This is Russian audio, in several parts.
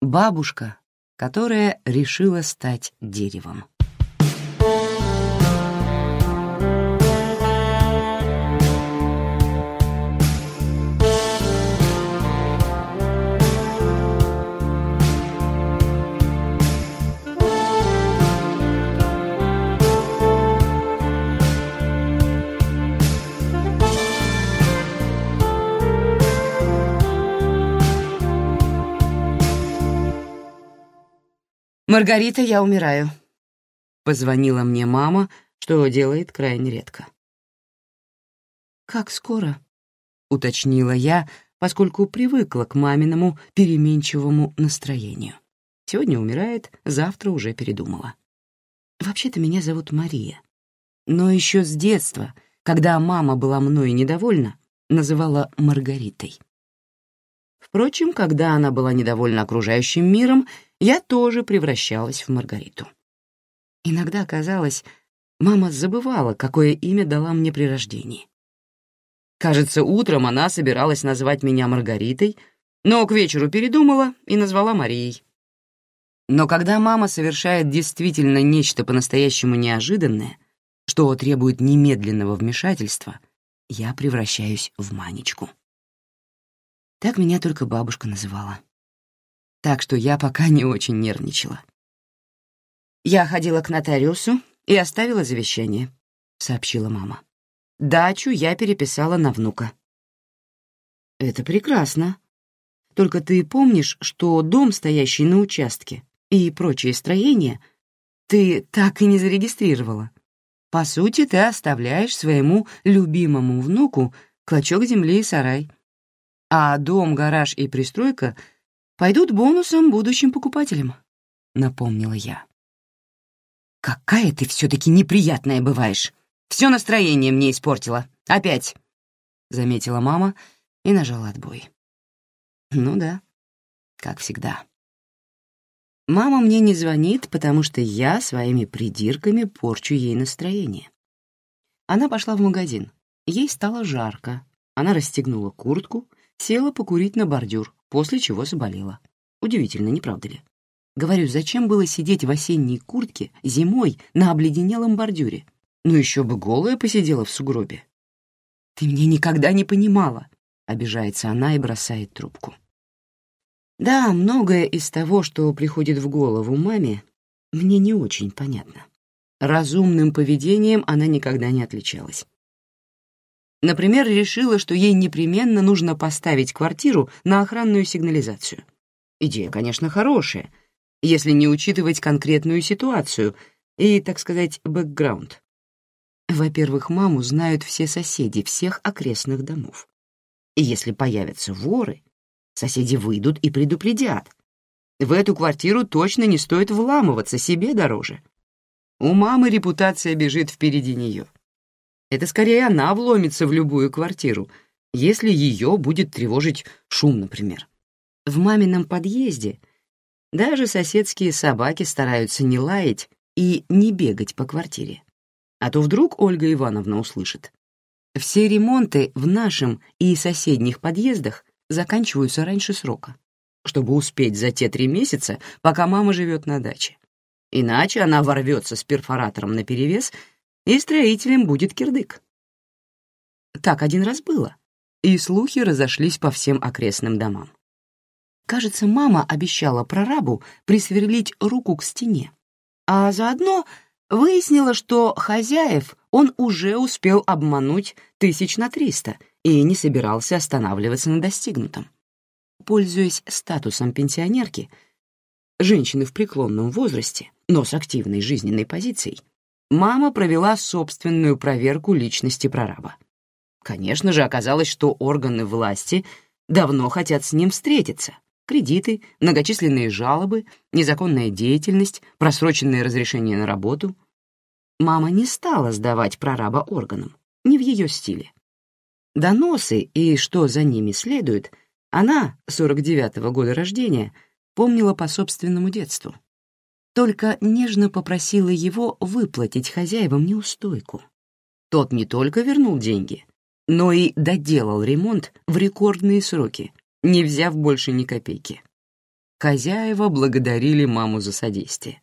Бабушка, которая решила стать деревом. «Маргарита, я умираю», — позвонила мне мама, что делает крайне редко. «Как скоро?» — уточнила я, поскольку привыкла к маминому переменчивому настроению. Сегодня умирает, завтра уже передумала. Вообще-то меня зовут Мария. Но еще с детства, когда мама была мной недовольна, называла Маргаритой. Впрочем, когда она была недовольна окружающим миром, я тоже превращалась в Маргариту. Иногда казалось, мама забывала, какое имя дала мне при рождении. Кажется, утром она собиралась назвать меня Маргаритой, но к вечеру передумала и назвала Марией. Но когда мама совершает действительно нечто по-настоящему неожиданное, что требует немедленного вмешательства, я превращаюсь в Манечку. Так меня только бабушка называла так что я пока не очень нервничала. «Я ходила к нотариусу и оставила завещание», — сообщила мама. «Дачу я переписала на внука». «Это прекрасно. Только ты помнишь, что дом, стоящий на участке, и прочие строения, ты так и не зарегистрировала. По сути, ты оставляешь своему любимому внуку клочок земли и сарай. А дом, гараж и пристройка — пойдут бонусом будущим покупателям», — напомнила я. «Какая ты все-таки неприятная бываешь. Все настроение мне испортила. Опять», — заметила мама и нажала отбой. «Ну да, как всегда». Мама мне не звонит, потому что я своими придирками порчу ей настроение. Она пошла в магазин. Ей стало жарко. Она расстегнула куртку, села покурить на бордюр, после чего заболела. Удивительно, не правда ли? Говорю, зачем было сидеть в осенней куртке зимой на обледенелом бордюре? Ну еще бы голая посидела в сугробе. «Ты меня никогда не понимала», — обижается она и бросает трубку. Да, многое из того, что приходит в голову маме, мне не очень понятно. Разумным поведением она никогда не отличалась. Например, решила, что ей непременно нужно поставить квартиру на охранную сигнализацию. Идея, конечно, хорошая, если не учитывать конкретную ситуацию и, так сказать, бэкграунд. Во-первых, маму знают все соседи всех окрестных домов. И если появятся воры, соседи выйдут и предупредят. В эту квартиру точно не стоит вламываться, себе дороже. У мамы репутация бежит впереди нее. Это скорее она вломится в любую квартиру, если ее будет тревожить шум, например. В мамином подъезде даже соседские собаки стараются не лаять и не бегать по квартире. А то вдруг Ольга Ивановна услышит. Все ремонты в нашем и соседних подъездах заканчиваются раньше срока, чтобы успеть за те три месяца, пока мама живет на даче. Иначе она ворвется с перфоратором наперевес и строителем будет кирдык. Так один раз было, и слухи разошлись по всем окрестным домам. Кажется, мама обещала прорабу присверлить руку к стене, а заодно выяснила, что хозяев он уже успел обмануть тысяч на триста и не собирался останавливаться на достигнутом. Пользуясь статусом пенсионерки, женщины в преклонном возрасте, но с активной жизненной позицией, мама провела собственную проверку личности прораба. Конечно же, оказалось, что органы власти давно хотят с ним встретиться. Кредиты, многочисленные жалобы, незаконная деятельность, просроченное разрешение на работу. Мама не стала сдавать прораба органам, не в ее стиле. Доносы и что за ними следует, она, 49-го года рождения, помнила по собственному детству только нежно попросила его выплатить хозяевам неустойку. Тот не только вернул деньги, но и доделал ремонт в рекордные сроки, не взяв больше ни копейки. хозяева благодарили маму за содействие.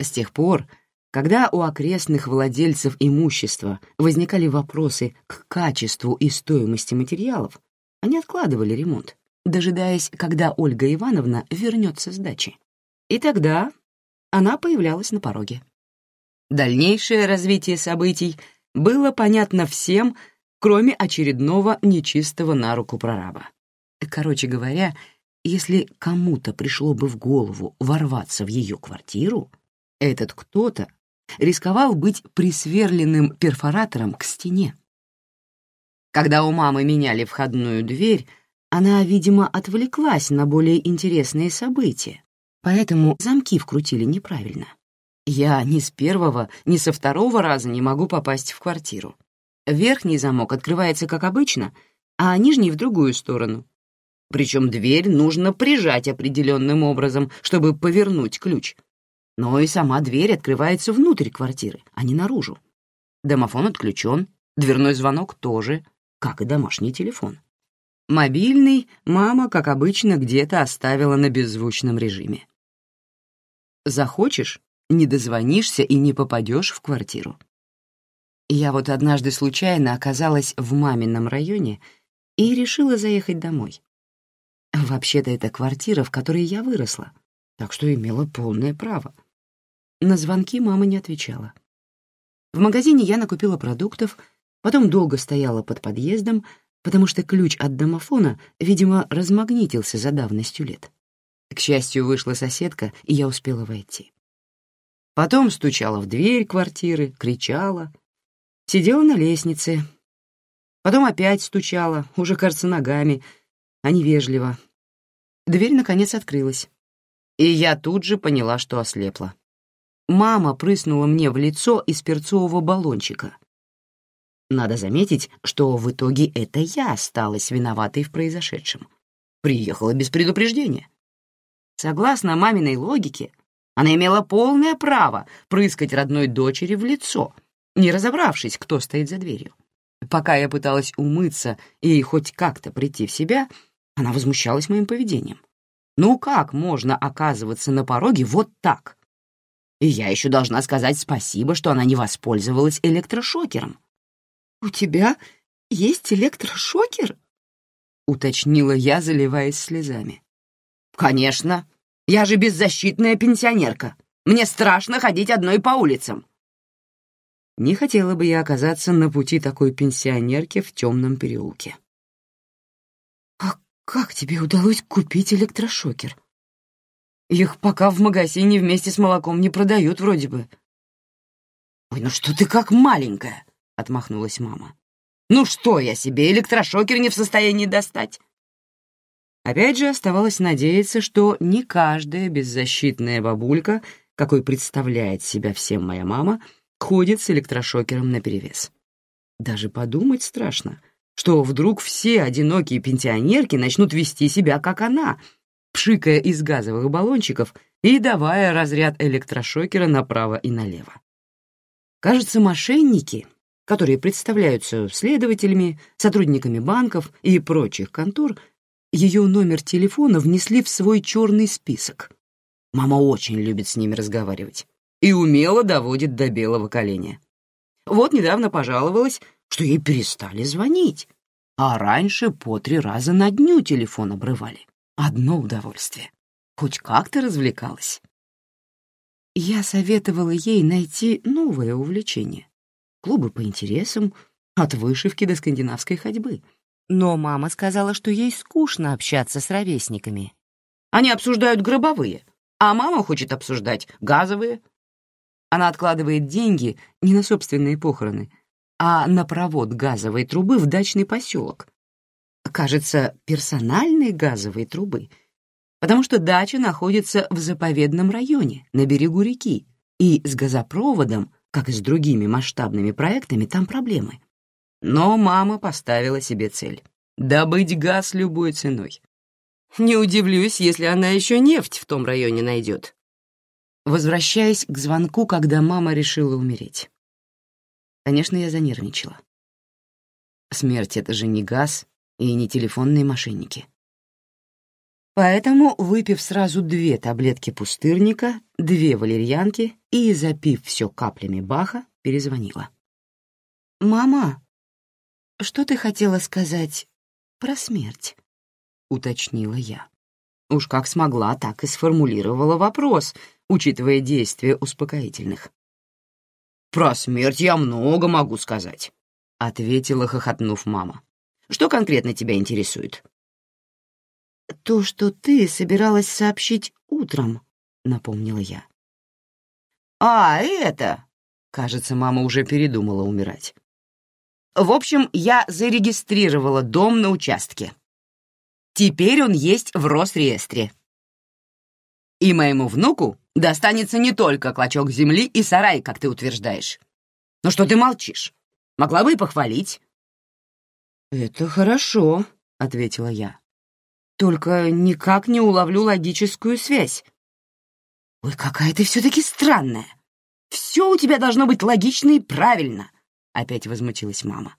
С тех пор, когда у окрестных владельцев имущества возникали вопросы к качеству и стоимости материалов, они откладывали ремонт, дожидаясь, когда Ольга Ивановна вернется с дачи. И тогда она появлялась на пороге. Дальнейшее развитие событий было понятно всем, кроме очередного нечистого на руку прораба. Короче говоря, если кому-то пришло бы в голову ворваться в ее квартиру, этот кто-то рисковал быть присверленным перфоратором к стене. Когда у мамы меняли входную дверь, она, видимо, отвлеклась на более интересные события, поэтому замки вкрутили неправильно. Я ни с первого, ни со второго раза не могу попасть в квартиру. Верхний замок открывается как обычно, а нижний — в другую сторону. Причем дверь нужно прижать определенным образом, чтобы повернуть ключ. Но и сама дверь открывается внутрь квартиры, а не наружу. Домофон отключен, дверной звонок тоже, как и домашний телефон. Мобильный мама, как обычно, где-то оставила на беззвучном режиме. Захочешь — не дозвонишься и не попадешь в квартиру. Я вот однажды случайно оказалась в мамином районе и решила заехать домой. Вообще-то это квартира, в которой я выросла, так что имела полное право. На звонки мама не отвечала. В магазине я накупила продуктов, потом долго стояла под подъездом, потому что ключ от домофона, видимо, размагнитился за давностью лет. К счастью, вышла соседка, и я успела войти. Потом стучала в дверь квартиры, кричала. Сидела на лестнице. Потом опять стучала, уже, кажется, ногами, а невежливо. Дверь, наконец, открылась. И я тут же поняла, что ослепла. Мама прыснула мне в лицо из перцового баллончика — надо заметить, что в итоге это я осталась виноватой в произошедшем. Приехала без предупреждения. Согласно маминой логике, она имела полное право прыскать родной дочери в лицо, не разобравшись, кто стоит за дверью. Пока я пыталась умыться и хоть как-то прийти в себя, она возмущалась моим поведением. Ну как можно оказываться на пороге вот так? И я еще должна сказать спасибо, что она не воспользовалась электрошокером. «У тебя есть электрошокер?» — уточнила я, заливаясь слезами. «Конечно. Я же беззащитная пенсионерка. Мне страшно ходить одной по улицам». Не хотела бы я оказаться на пути такой пенсионерки в темном переулке. «А как тебе удалось купить электрошокер? Их пока в магазине вместе с молоком не продают вроде бы». «Ой, ну что ты как маленькая!» — отмахнулась мама. «Ну что я себе, электрошокер не в состоянии достать?» Опять же оставалось надеяться, что не каждая беззащитная бабулька, какой представляет себя всем моя мама, ходит с электрошокером наперевес. Даже подумать страшно, что вдруг все одинокие пенсионерки начнут вести себя, как она, пшикая из газовых баллончиков и давая разряд электрошокера направо и налево. Кажется, мошенники которые представляются следователями, сотрудниками банков и прочих контор, ее номер телефона внесли в свой черный список. Мама очень любит с ними разговаривать и умело доводит до белого коленя. Вот недавно пожаловалась, что ей перестали звонить, а раньше по три раза на дню телефон обрывали. Одно удовольствие. Хоть как-то развлекалась. Я советовала ей найти новое увлечение клубы по интересам, от вышивки до скандинавской ходьбы. Но мама сказала, что ей скучно общаться с ровесниками. Они обсуждают гробовые, а мама хочет обсуждать газовые. Она откладывает деньги не на собственные похороны, а на провод газовой трубы в дачный поселок. Кажется, персональной газовой трубы, потому что дача находится в заповедном районе, на берегу реки, и с газопроводом как и с другими масштабными проектами, там проблемы. Но мама поставила себе цель — добыть газ любой ценой. Не удивлюсь, если она еще нефть в том районе найдет. Возвращаясь к звонку, когда мама решила умереть. Конечно, я занервничала. Смерть — это же не газ и не телефонные мошенники. Поэтому, выпив сразу две таблетки пустырника, две валерьянки и запив все каплями Баха, перезвонила. «Мама, что ты хотела сказать про смерть?» — уточнила я. Уж как смогла, так и сформулировала вопрос, учитывая действия успокоительных. «Про смерть я много могу сказать», — ответила, хохотнув мама. «Что конкретно тебя интересует?» «То, что ты собиралась сообщить утром», — напомнила я. «А, это...» — кажется, мама уже передумала умирать. «В общем, я зарегистрировала дом на участке. Теперь он есть в Росреестре. И моему внуку достанется не только клочок земли и сарай, как ты утверждаешь. Ну что ты молчишь? Могла бы и похвалить». «Это хорошо», — ответила я. Только никак не уловлю логическую связь. Ой, какая ты все-таки странная. Все у тебя должно быть логично и правильно, опять возмутилась мама.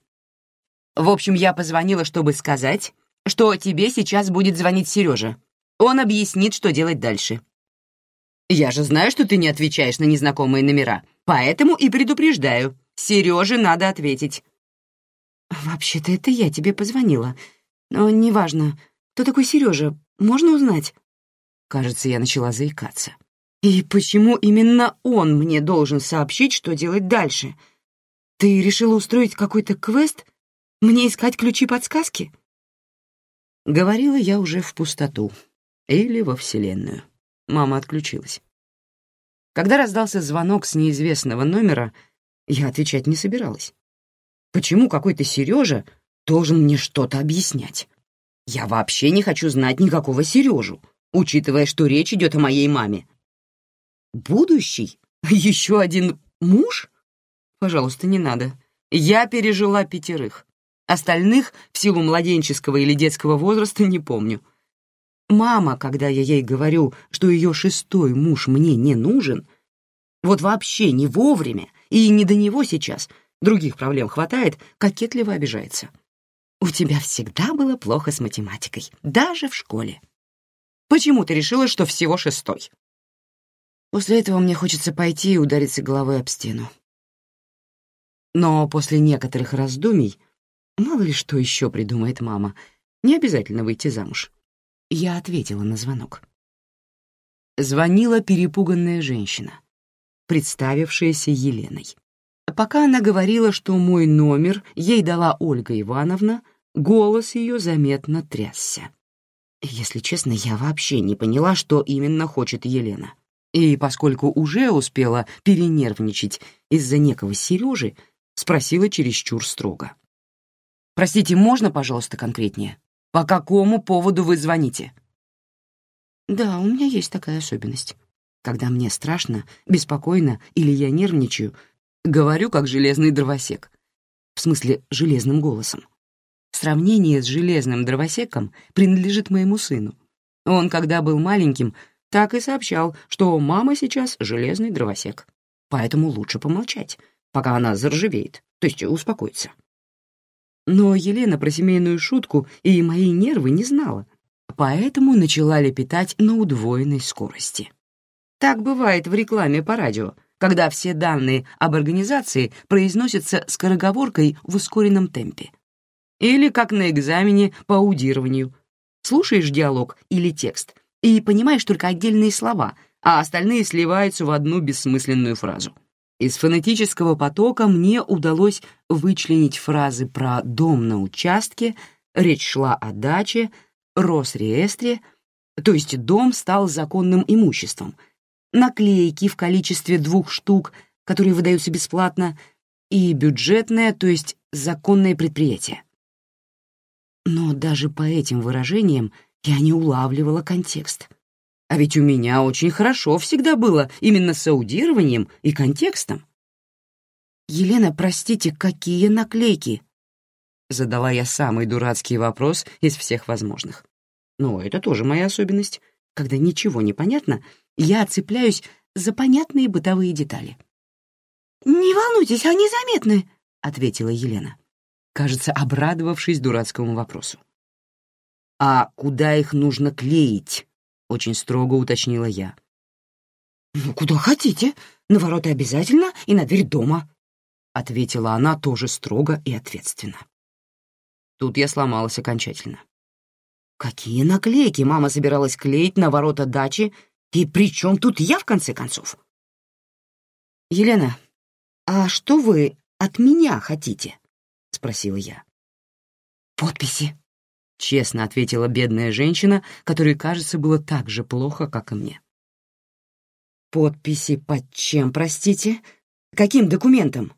В общем, я позвонила, чтобы сказать, что тебе сейчас будет звонить Сережа. Он объяснит, что делать дальше. Я же знаю, что ты не отвечаешь на незнакомые номера, поэтому и предупреждаю. Сереже надо ответить. Вообще-то это я тебе позвонила, но неважно. Кто такой Сережа? Можно узнать?» Кажется, я начала заикаться. «И почему именно он мне должен сообщить, что делать дальше? Ты решила устроить какой-то квест? Мне искать ключи-подсказки?» Говорила я уже в пустоту. Или во Вселенную. Мама отключилась. Когда раздался звонок с неизвестного номера, я отвечать не собиралась. Почему какой-то Сережа должен мне что-то объяснять? Я вообще не хочу знать никакого Сережу, учитывая, что речь идет о моей маме. Будущий? Еще один муж? Пожалуйста, не надо. Я пережила пятерых. Остальных в силу младенческого или детского возраста не помню. Мама, когда я ей говорю, что ее шестой муж мне не нужен, вот вообще не вовремя и не до него сейчас, других проблем хватает, кокетливо обижается. У тебя всегда было плохо с математикой, даже в школе. Почему ты решила, что всего шестой? После этого мне хочется пойти и удариться головой об стену. Но после некоторых раздумий, мало ли что еще придумает мама, не обязательно выйти замуж. Я ответила на звонок. Звонила перепуганная женщина, представившаяся Еленой. Пока она говорила, что мой номер ей дала Ольга Ивановна, голос ее заметно трясся. Если честно, я вообще не поняла, что именно хочет Елена. И поскольку уже успела перенервничать из-за некого Сережи, спросила чересчур строго. «Простите, можно, пожалуйста, конкретнее? По какому поводу вы звоните?» «Да, у меня есть такая особенность. Когда мне страшно, беспокойно или я нервничаю, Говорю, как железный дровосек. В смысле, железным голосом. Сравнение с железным дровосеком принадлежит моему сыну. Он, когда был маленьким, так и сообщал, что мама сейчас железный дровосек. Поэтому лучше помолчать, пока она заржавеет, то есть успокоится. Но Елена про семейную шутку и мои нервы не знала, поэтому начала лепетать на удвоенной скорости. Так бывает в рекламе по радио — когда все данные об организации произносятся скороговоркой в ускоренном темпе. Или как на экзамене по аудированию. Слушаешь диалог или текст и понимаешь только отдельные слова, а остальные сливаются в одну бессмысленную фразу. Из фонетического потока мне удалось вычленить фразы про дом на участке, речь шла о даче, Росреестре, то есть дом стал законным имуществом — наклейки в количестве двух штук, которые выдаются бесплатно, и бюджетное, то есть законное предприятие. Но даже по этим выражениям я не улавливала контекст. А ведь у меня очень хорошо всегда было именно с аудированием и контекстом. «Елена, простите, какие наклейки?» Задала я самый дурацкий вопрос из всех возможных. Но это тоже моя особенность. Когда ничего не понятно, я цепляюсь за понятные бытовые детали. «Не волнуйтесь, они заметны», — ответила Елена, кажется, обрадовавшись дурацкому вопросу. «А куда их нужно клеить?» — очень строго уточнила я. «Ну, куда хотите. На ворота обязательно и на дверь дома», — ответила она тоже строго и ответственно. Тут я сломалась окончательно. Какие наклейки мама собиралась клеить на ворота дачи, и при чем тут я, в конце концов? «Елена, а что вы от меня хотите?» — спросила я. «Подписи», — честно ответила бедная женщина, которой, кажется, было так же плохо, как и мне. «Подписи под чем, простите? Каким документом?»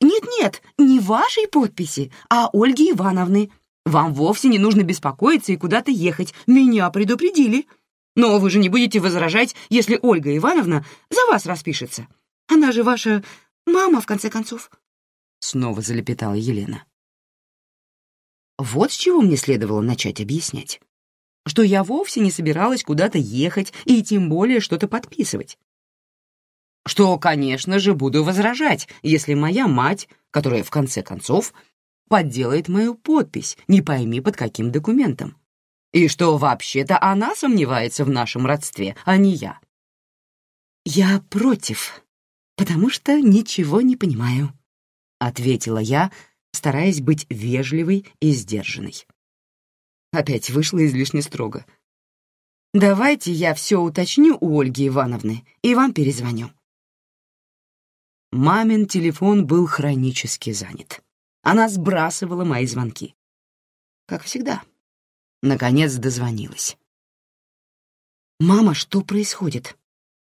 «Нет-нет, не вашей подписи, а Ольги Ивановны. Вам вовсе не нужно беспокоиться и куда-то ехать. Меня предупредили. Но вы же не будете возражать, если Ольга Ивановна за вас распишется. Она же ваша мама, в конце концов». Снова залепетала Елена. Вот с чего мне следовало начать объяснять. Что я вовсе не собиралась куда-то ехать и тем более что-то подписывать. Что, конечно же, буду возражать, если моя мать, которая в конце концов подделает мою подпись, не пойми под каким документом. И что вообще-то она сомневается в нашем родстве, а не я. «Я против, потому что ничего не понимаю», — ответила я, стараясь быть вежливой и сдержанной. Опять вышло излишне строго. «Давайте я все уточню у Ольги Ивановны и вам перезвоню». Мамин телефон был хронически занят. Она сбрасывала мои звонки. Как всегда. Наконец дозвонилась. «Мама, что происходит?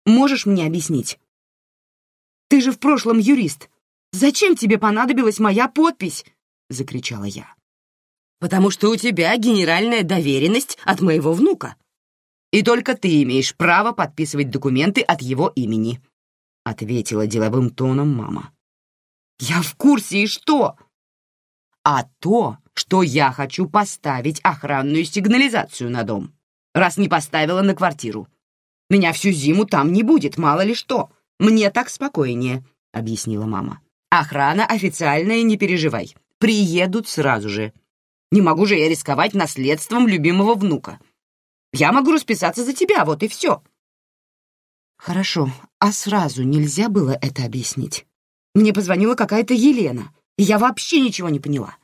Можешь мне объяснить? Ты же в прошлом юрист. Зачем тебе понадобилась моя подпись?» — закричала я. «Потому что у тебя генеральная доверенность от моего внука. И только ты имеешь право подписывать документы от его имени», — ответила деловым тоном мама. «Я в курсе, и что?» «А то, что я хочу поставить охранную сигнализацию на дом, раз не поставила на квартиру. Меня всю зиму там не будет, мало ли что. Мне так спокойнее», — объяснила мама. Охрана официальная, не переживай. Приедут сразу же. Не могу же я рисковать наследством любимого внука. Я могу расписаться за тебя, вот и все. Хорошо, а сразу нельзя было это объяснить? Мне позвонила какая-то Елена, и я вообще ничего не поняла.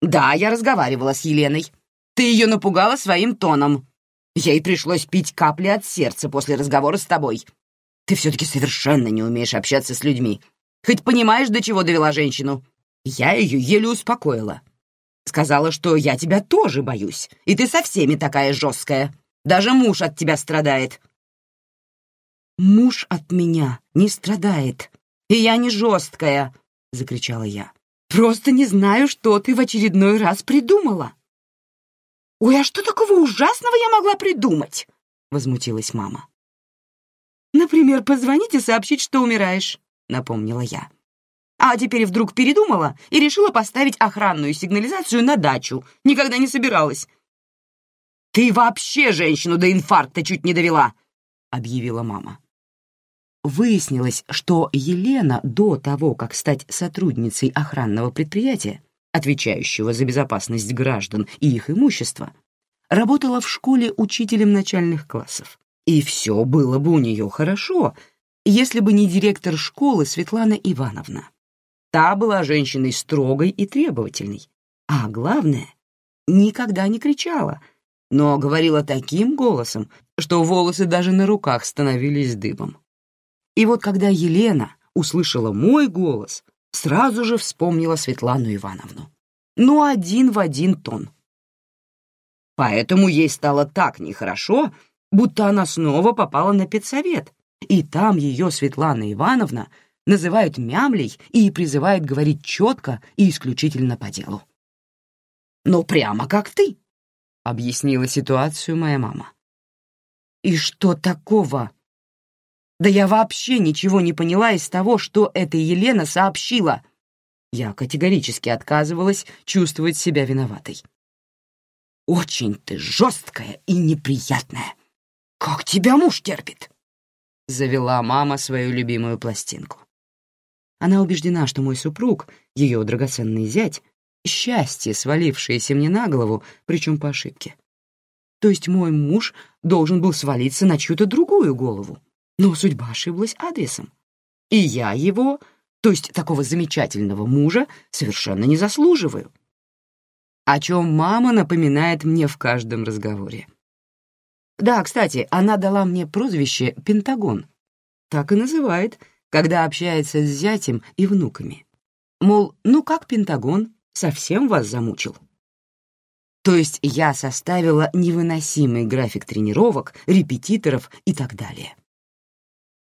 Да, я разговаривала с Еленой. Ты ее напугала своим тоном. Ей пришлось пить капли от сердца после разговора с тобой. Ты все-таки совершенно не умеешь общаться с людьми. Хоть понимаешь, до чего довела женщину? Я ее еле успокоила. Сказала, что я тебя тоже боюсь, и ты со всеми такая жесткая. Даже муж от тебя страдает. Муж от меня не страдает, и я не жесткая, — закричала я. Просто не знаю, что ты в очередной раз придумала. «Ой, а что такого ужасного я могла придумать?» — возмутилась мама. «Например, позвонить и сообщить, что умираешь. — напомнила я. А теперь вдруг передумала и решила поставить охранную сигнализацию на дачу. Никогда не собиралась. «Ты вообще женщину до инфаркта чуть не довела!» — объявила мама. Выяснилось, что Елена до того, как стать сотрудницей охранного предприятия, отвечающего за безопасность граждан и их имущества, работала в школе учителем начальных классов. И все было бы у нее хорошо, если бы не директор школы Светлана Ивановна. Та была женщиной строгой и требовательной, а главное, никогда не кричала, но говорила таким голосом, что волосы даже на руках становились дыбом. И вот когда Елена услышала мой голос, сразу же вспомнила Светлану Ивановну. Ну, один в один тон. Поэтому ей стало так нехорошо, будто она снова попала на педсовет, и там ее Светлана Ивановна называют мямлей и призывает говорить четко и исключительно по делу. «Ну, прямо как ты», — объяснила ситуацию моя мама. «И что такого?» «Да я вообще ничего не поняла из того, что эта Елена сообщила». Я категорически отказывалась чувствовать себя виноватой. «Очень ты жесткая и неприятная. Как тебя муж терпит?» Завела мама свою любимую пластинку. Она убеждена, что мой супруг, ее драгоценный зять, счастье, свалившееся мне на голову, причем по ошибке. То есть мой муж должен был свалиться на чью-то другую голову, но судьба ошиблась адресом. И я его, то есть такого замечательного мужа, совершенно не заслуживаю. О чем мама напоминает мне в каждом разговоре. Да, кстати, она дала мне прозвище «Пентагон». Так и называет, когда общается с зятем и внуками. Мол, ну как Пентагон, совсем вас замучил? То есть я составила невыносимый график тренировок, репетиторов и так далее.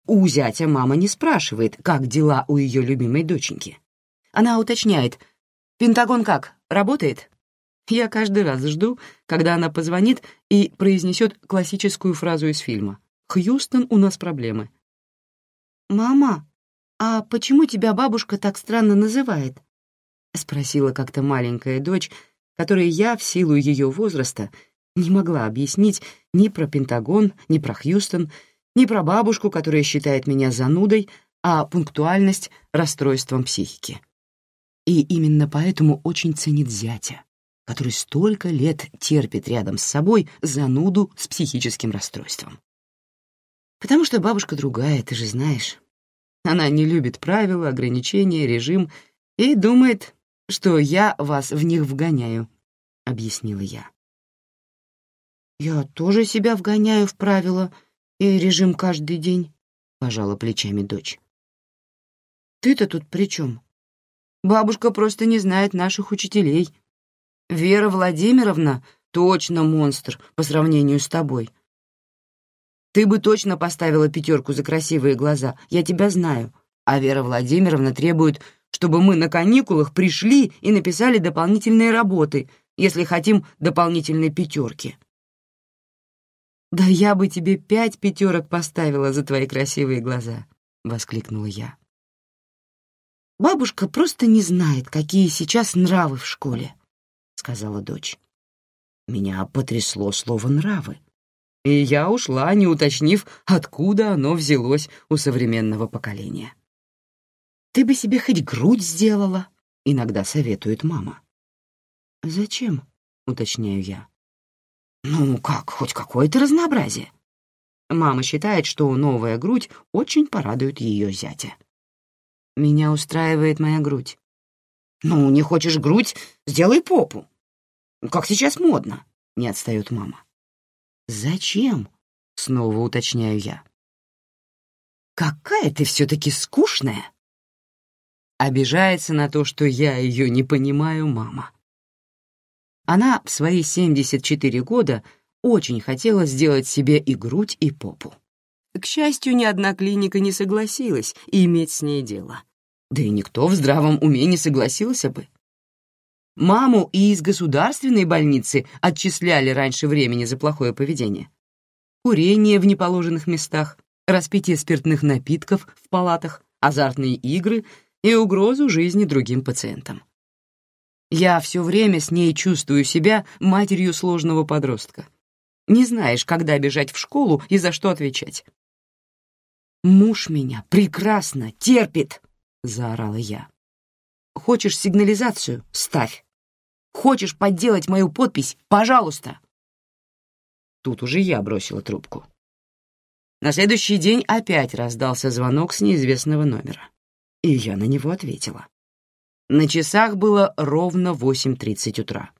У зятя мама не спрашивает, как дела у ее любимой доченьки. Она уточняет, «Пентагон как, работает?» Я каждый раз жду, когда она позвонит и произнесет классическую фразу из фильма. «Хьюстон, у нас проблемы». «Мама, а почему тебя бабушка так странно называет?» — спросила как-то маленькая дочь, которой я, в силу ее возраста, не могла объяснить ни про Пентагон, ни про Хьюстон, ни про бабушку, которая считает меня занудой, а пунктуальность — расстройством психики. И именно поэтому очень ценит зятя, который столько лет терпит рядом с собой зануду с психическим расстройством. Потому что бабушка другая, ты же знаешь. Она не любит правила, ограничения, режим и думает, что я вас в них вгоняю», — объяснила я. «Я тоже себя вгоняю в правила и режим каждый день», — пожала плечами дочь. «Ты-то тут при чем? Бабушка просто не знает наших учителей. Вера Владимировна точно монстр по сравнению с тобой. Ты бы точно поставила пятерку за красивые глаза, я тебя знаю, а Вера Владимировна требует чтобы мы на каникулах пришли и написали дополнительные работы, если хотим дополнительной пятерки. «Да я бы тебе пять пятерок поставила за твои красивые глаза», — воскликнула я. «Бабушка просто не знает, какие сейчас нравы в школе», — сказала дочь. Меня потрясло слово «нравы», и я ушла, не уточнив, откуда оно взялось у современного поколения. Ты бы себе хоть грудь сделала, иногда советует мама. Зачем? уточняю я. Ну, как, хоть какое-то разнообразие. Мама считает, что новая грудь очень порадует ее зятя. Меня устраивает моя грудь. Ну, не хочешь грудь, сделай попу. Как сейчас модно, не отстает мама. Зачем? Снова уточняю я. Какая ты все-таки скучная, Обижается на то, что я ее не понимаю, мама. Она в свои 74 года очень хотела сделать себе и грудь, и попу. К счастью, ни одна клиника не согласилась иметь с ней дело. Да и никто в здравом уме не согласился бы. Маму и из государственной больницы отчисляли раньше времени за плохое поведение. Курение в неположенных местах, распитие спиртных напитков в палатах, азартные игры и угрозу жизни другим пациентам. Я все время с ней чувствую себя матерью сложного подростка. Не знаешь, когда бежать в школу и за что отвечать. «Муж меня прекрасно терпит!» — заорала я. «Хочешь сигнализацию? Ставь. Хочешь подделать мою подпись? Пожалуйста!» Тут уже я бросила трубку. На следующий день опять раздался звонок с неизвестного номера и я на него ответила. На часах было ровно 8.30 утра.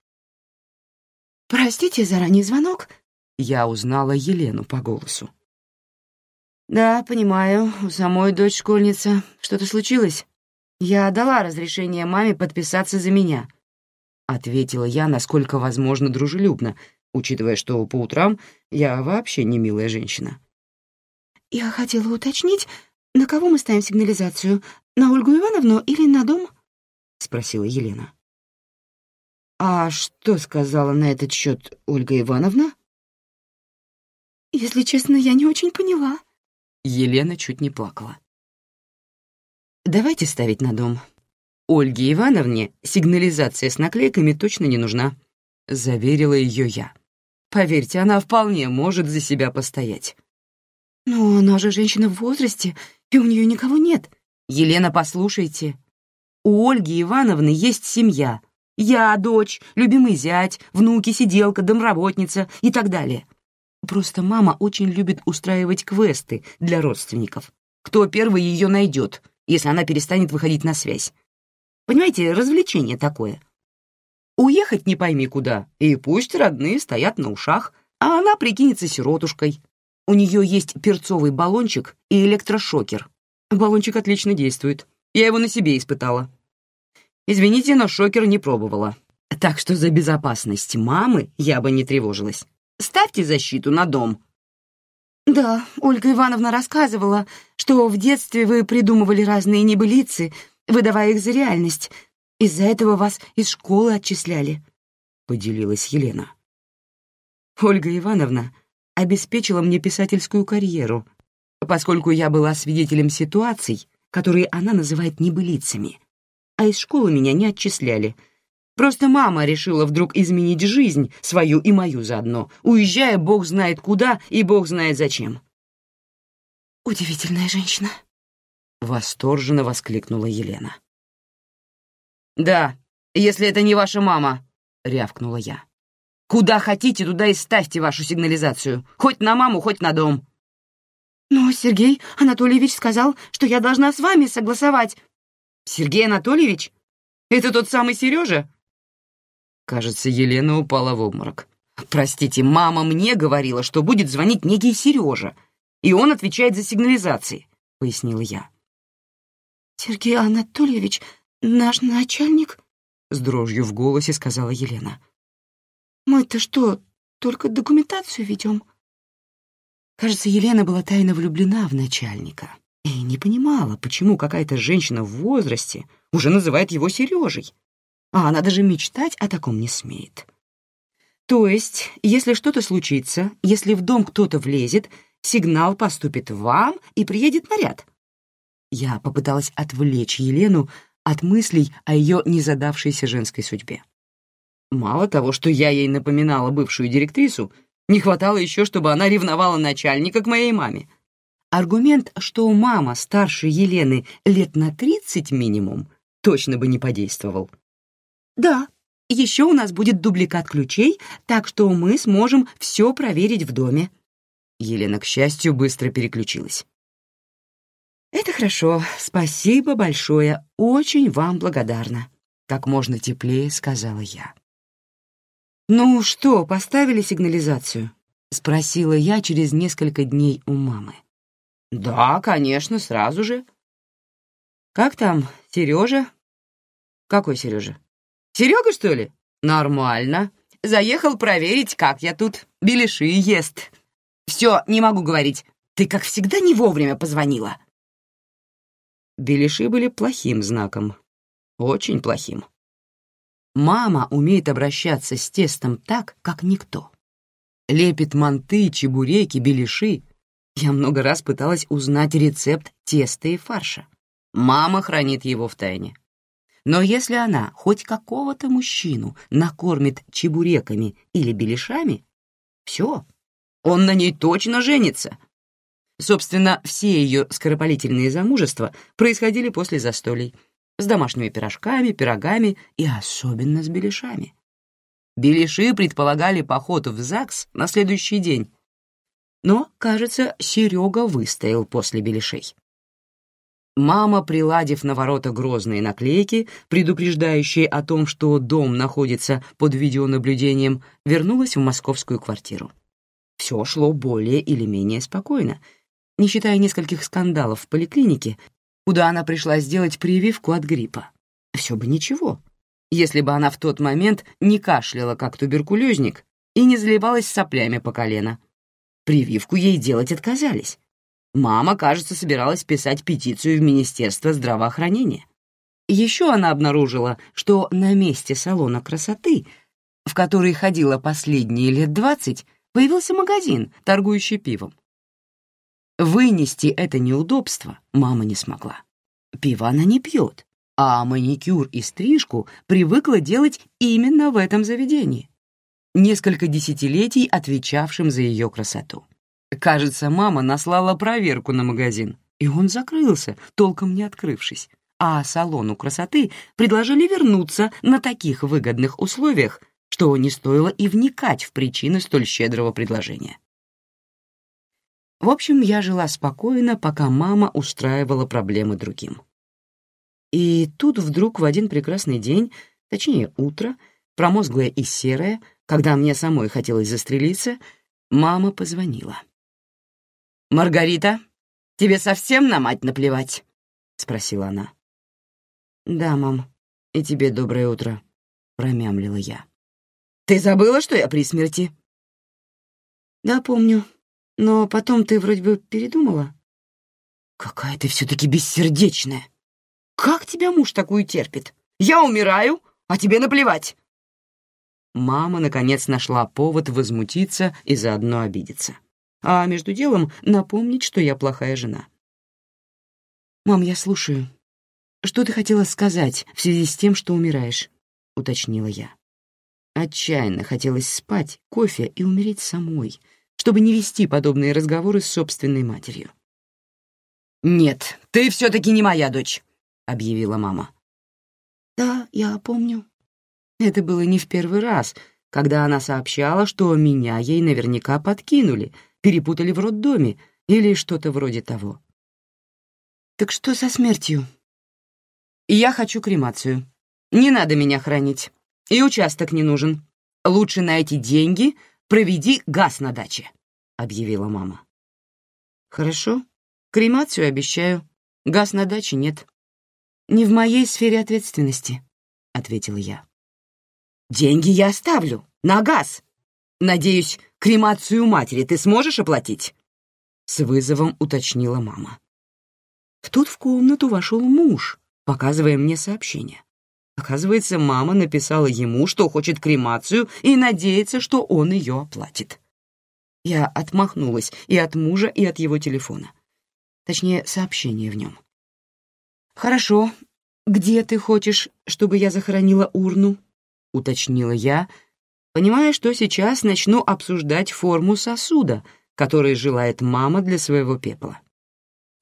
«Простите за ранний звонок», — я узнала Елену по голосу. «Да, понимаю, у самой дочь школьница. Что-то случилось? Я дала разрешение маме подписаться за меня», — ответила я, насколько возможно, дружелюбно, учитывая, что по утрам я вообще не милая женщина. «Я хотела уточнить, на кого мы ставим сигнализацию? «На Ольгу Ивановну или на дом?» — спросила Елена. «А что сказала на этот счет Ольга Ивановна?» «Если честно, я не очень поняла». Елена чуть не плакала. «Давайте ставить на дом. Ольге Ивановне сигнализация с наклейками точно не нужна», — заверила ее я. «Поверьте, она вполне может за себя постоять». «Но она же женщина в возрасте, и у нее никого нет», «Елена, послушайте. У Ольги Ивановны есть семья. Я дочь, любимый зять, внуки, сиделка, домработница и так далее. Просто мама очень любит устраивать квесты для родственников. Кто первый ее найдет, если она перестанет выходить на связь. Понимаете, развлечение такое. Уехать не пойми куда, и пусть родные стоят на ушах, а она прикинется сиротушкой. У нее есть перцовый баллончик и электрошокер. Баллончик отлично действует. Я его на себе испытала. Извините, но шокер не пробовала. Так что за безопасность мамы я бы не тревожилась. Ставьте защиту на дом». «Да, Ольга Ивановна рассказывала, что в детстве вы придумывали разные небылицы, выдавая их за реальность. Из-за этого вас из школы отчисляли», — поделилась Елена. Ольга Ивановна обеспечила мне писательскую карьеру, поскольку я была свидетелем ситуаций, которые она называет небылицами, а из школы меня не отчисляли — Просто мама решила вдруг изменить жизнь, свою и мою заодно, уезжая бог знает куда и бог знает зачем. «Удивительная женщина», — восторженно воскликнула Елена. «Да, если это не ваша мама», — рявкнула я. «Куда хотите, туда и ставьте вашу сигнализацию. Хоть на маму, хоть на дом». «Но Сергей Анатольевич сказал, что я должна с вами согласовать». «Сергей Анатольевич? Это тот самый Сережа?» Кажется, Елена упала в обморок. «Простите, мама мне говорила, что будет звонить некий Сережа, и он отвечает за сигнализации», — пояснила я. «Сергей Анатольевич, наш начальник?» — с дрожью в голосе сказала Елена. «Мы-то что, только документацию ведем?» Кажется, Елена была тайно влюблена в начальника и не понимала, почему какая-то женщина в возрасте уже называет его Сережей а она даже мечтать о таком не смеет. То есть, если что-то случится, если в дом кто-то влезет, сигнал поступит вам и приедет наряд. Я попыталась отвлечь Елену от мыслей о ее незадавшейся женской судьбе. Мало того, что я ей напоминала бывшую директрису, не хватало еще, чтобы она ревновала начальника к моей маме. Аргумент, что мама старше Елены лет на 30 минимум, точно бы не подействовал. Да, еще у нас будет дубликат ключей, так что мы сможем все проверить в доме. Елена, к счастью, быстро переключилась. «Это хорошо. Спасибо большое. Очень вам благодарна», — как можно теплее сказала я. «Ну что, поставили сигнализацию?» — спросила я через несколько дней у мамы. «Да, конечно, сразу же». «Как там, Сережа?» «Какой Сережа?» Серега, что ли? Нормально. Заехал проверить, как я тут. Беляши ест. Все, не могу говорить. Ты, как всегда, не вовремя позвонила. Беляши были плохим знаком. Очень плохим. Мама умеет обращаться с тестом так, как никто. Лепит манты, чебуреки, беляши. Я много раз пыталась узнать рецепт теста и фарша. Мама хранит его в тайне. Но если она хоть какого-то мужчину накормит чебуреками или беляшами, все, он на ней точно женится. Собственно, все ее скоропалительные замужества происходили после застолий, с домашними пирожками, пирогами и особенно с беляшами. Беляши предполагали поход в ЗАГС на следующий день. Но, кажется, Серега выстоял после беляшей. Мама, приладив на ворота грозные наклейки, предупреждающие о том, что дом находится под видеонаблюдением, вернулась в московскую квартиру. Все шло более или менее спокойно, не считая нескольких скандалов в поликлинике, куда она пришла сделать прививку от гриппа. Все бы ничего, если бы она в тот момент не кашляла, как туберкулезник, и не заливалась соплями по колено. Прививку ей делать отказались. Мама, кажется, собиралась писать петицию в Министерство здравоохранения. Еще она обнаружила, что на месте салона красоты, в который ходила последние лет двадцать, появился магазин, торгующий пивом. Вынести это неудобство мама не смогла. Пиво она не пьет, а маникюр и стрижку привыкла делать именно в этом заведении, несколько десятилетий отвечавшим за ее красоту. Кажется, мама наслала проверку на магазин, и он закрылся, толком не открывшись, а салону красоты предложили вернуться на таких выгодных условиях, что не стоило и вникать в причины столь щедрого предложения. В общем, я жила спокойно, пока мама устраивала проблемы другим. И тут вдруг в один прекрасный день, точнее утро, промозглое и серое, когда мне самой хотелось застрелиться, мама позвонила. «Маргарита, тебе совсем на мать наплевать?» — спросила она. «Да, мам, и тебе доброе утро», — промямлила я. «Ты забыла, что я при смерти?» «Да, помню», но потом ты вроде бы передумала. Какая ты все-таки бессердечная. Как тебя муж такую терпит? Я умираю, а тебе наплевать. Мама, наконец, нашла повод возмутиться и заодно обидеться. А между делом напомнить, что я плохая жена. «Мам, я слушаю. Что ты хотела сказать в связи с тем, что умираешь?» — уточнила я. Отчаянно хотелось спать, кофе и умереть самой — чтобы не вести подобные разговоры с собственной матерью. «Нет, ты все-таки не моя дочь», — объявила мама. «Да, я помню». Это было не в первый раз, когда она сообщала, что меня ей наверняка подкинули, перепутали в роддоме или что-то вроде того. «Так что со смертью?» «Я хочу кремацию. Не надо меня хранить. И участок не нужен. Лучше на эти деньги проведи газ на даче», — объявила мама. «Хорошо. Кремацию обещаю. Газ на даче нет. Не в моей сфере ответственности», — ответила я. «Деньги я оставлю. На газ. Надеюсь, кремацию матери ты сможешь оплатить?» С вызовом уточнила мама. Тут в комнату вошел муж, показывая мне сообщение. Оказывается, мама написала ему, что хочет кремацию и надеется, что он ее оплатит. Я отмахнулась и от мужа, и от его телефона. Точнее, сообщение в нем. «Хорошо. Где ты хочешь, чтобы я захоронила урну?» — уточнила я, понимая, что сейчас начну обсуждать форму сосуда, который желает мама для своего пепла.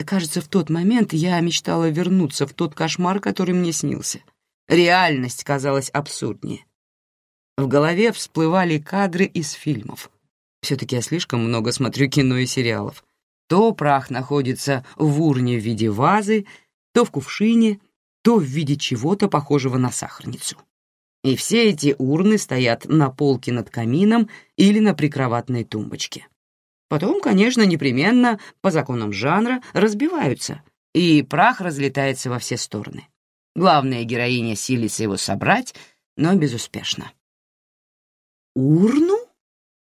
Кажется, в тот момент я мечтала вернуться в тот кошмар, который мне снился — Реальность казалась абсурднее. В голове всплывали кадры из фильмов. Все-таки я слишком много смотрю кино и сериалов. То прах находится в урне в виде вазы, то в кувшине, то в виде чего-то похожего на сахарницу. И все эти урны стоят на полке над камином или на прикроватной тумбочке. Потом, конечно, непременно, по законам жанра, разбиваются, и прах разлетается во все стороны. Главная героиня силится его собрать, но безуспешно. «Урну?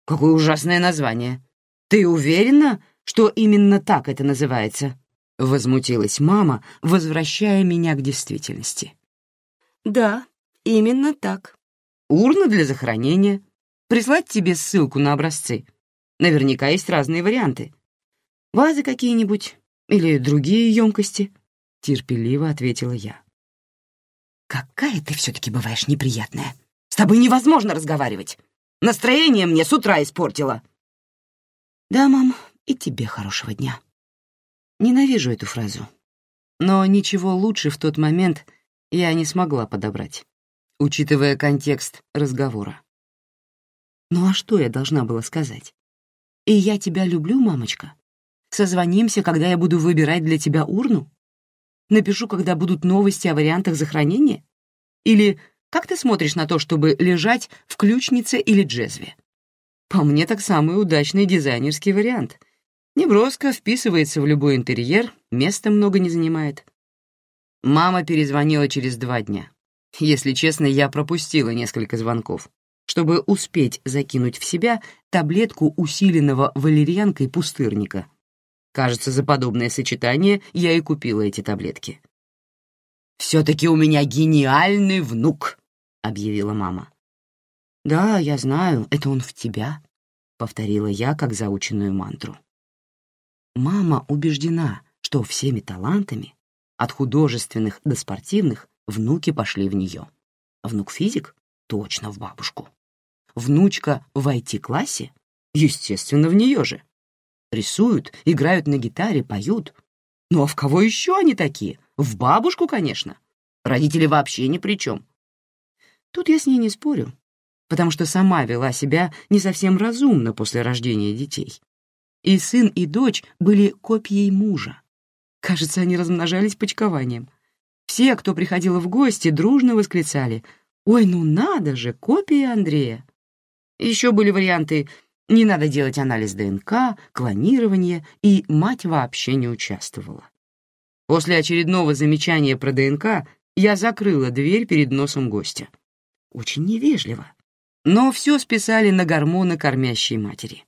Какое ужасное название! Ты уверена, что именно так это называется?» — возмутилась мама, возвращая меня к действительности. «Да, именно так. Урна для захоронения. Прислать тебе ссылку на образцы. Наверняка есть разные варианты. Вазы какие-нибудь или другие емкости?» — терпеливо ответила я. «Какая ты все-таки бываешь неприятная! С тобой невозможно разговаривать! Настроение мне с утра испортило!» «Да, мам, и тебе хорошего дня». Ненавижу эту фразу. Но ничего лучше в тот момент я не смогла подобрать, учитывая контекст разговора. Ну а что я должна была сказать? «И я тебя люблю, мамочка. Созвонимся, когда я буду выбирать для тебя урну?» Напишу, когда будут новости о вариантах захоронения? Или как ты смотришь на то, чтобы лежать в ключнице или джезве? По мне, так самый удачный дизайнерский вариант. Неброско вписывается в любой интерьер, места много не занимает. Мама перезвонила через два дня. Если честно, я пропустила несколько звонков, чтобы успеть закинуть в себя таблетку усиленного валерьянкой пустырника — Кажется, за подобное сочетание я и купила эти таблетки. «Все-таки у меня гениальный внук», — объявила мама. «Да, я знаю, это он в тебя», — повторила я как заученную мантру. Мама убеждена, что всеми талантами, от художественных до спортивных, внуки пошли в нее. Внук физик? Точно в бабушку. Внучка в IT-классе? Естественно, в нее же. Рисуют, играют на гитаре, поют. Ну а в кого еще они такие? В бабушку, конечно. Родители вообще ни при чем. Тут я с ней не спорю, потому что сама вела себя не совсем разумно после рождения детей. И сын, и дочь были копией мужа. Кажется, они размножались почкованием. Все, кто приходил в гости, дружно восклицали «Ой, ну надо же, копия Андрея!» Еще были варианты «Не надо делать анализ ДНК», «Клонирование», и мать вообще не участвовала. После очередного замечания про ДНК я закрыла дверь перед носом гостя. Очень невежливо. Но все списали на гормоны кормящей матери.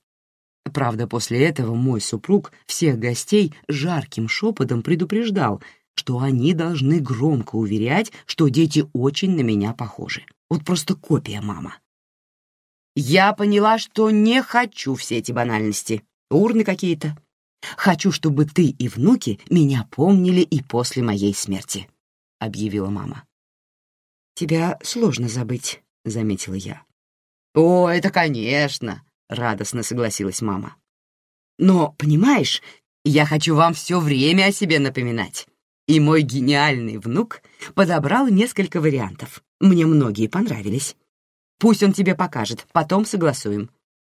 Правда, после этого мой супруг всех гостей жарким шепотом предупреждал, что они должны громко уверять, что дети очень на меня похожи. Вот просто копия мама. Я поняла, что не хочу все эти банальности. Урны какие-то. Хочу, чтобы ты и внуки меня помнили и после моей смерти, объявила мама. Тебя сложно забыть, заметила я. О, это конечно, радостно согласилась мама. Но, понимаешь, я хочу вам все время о себе напоминать. И мой гениальный внук подобрал несколько вариантов. Мне многие понравились. Пусть он тебе покажет, потом согласуем.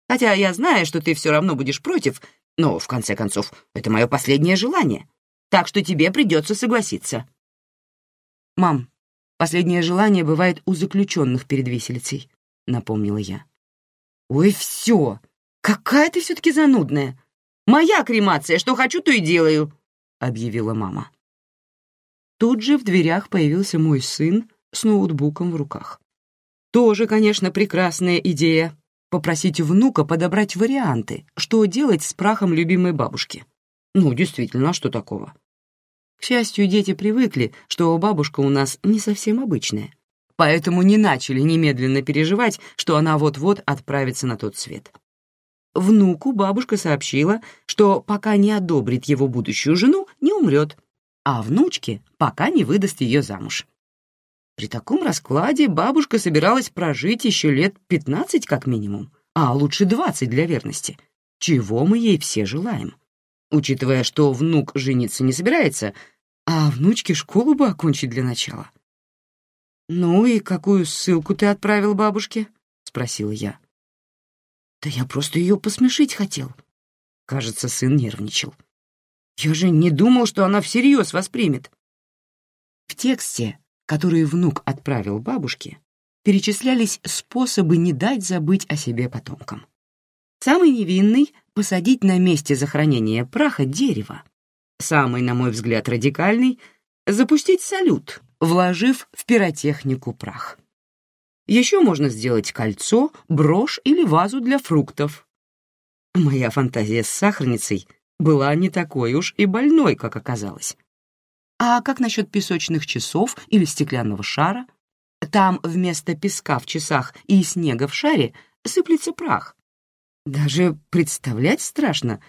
Хотя я знаю, что ты все равно будешь против, но, в конце концов, это мое последнее желание. Так что тебе придется согласиться. Мам, последнее желание бывает у заключенных перед виселицей, напомнила я. Ой, все! Какая ты все-таки занудная! Моя кремация, что хочу, то и делаю, объявила мама. Тут же в дверях появился мой сын с ноутбуком в руках. Тоже, конечно, прекрасная идея — попросить внука подобрать варианты, что делать с прахом любимой бабушки. Ну, действительно, а что такого? К счастью, дети привыкли, что бабушка у нас не совсем обычная, поэтому не начали немедленно переживать, что она вот-вот отправится на тот свет. Внуку бабушка сообщила, что пока не одобрит его будущую жену, не умрет, а внучке пока не выдаст ее замуж. При таком раскладе бабушка собиралась прожить еще лет пятнадцать как минимум, а лучше двадцать для верности, чего мы ей все желаем. Учитывая, что внук жениться не собирается, а внучке школу бы окончить для начала. «Ну и какую ссылку ты отправил бабушке?» — спросила я. «Да я просто ее посмешить хотел». Кажется, сын нервничал. Я же не думал, что она всерьез воспримет. В тексте, который внук отправил бабушке, перечислялись способы не дать забыть о себе потомкам. Самый невинный — посадить на месте захоронения праха дерево. Самый, на мой взгляд, радикальный — запустить салют, вложив в пиротехнику прах. Еще можно сделать кольцо, брошь или вазу для фруктов. Моя фантазия с сахарницей была не такой уж и больной, как оказалось. А как насчет песочных часов или стеклянного шара? Там вместо песка в часах и снега в шаре сыплется прах. Даже представлять страшно,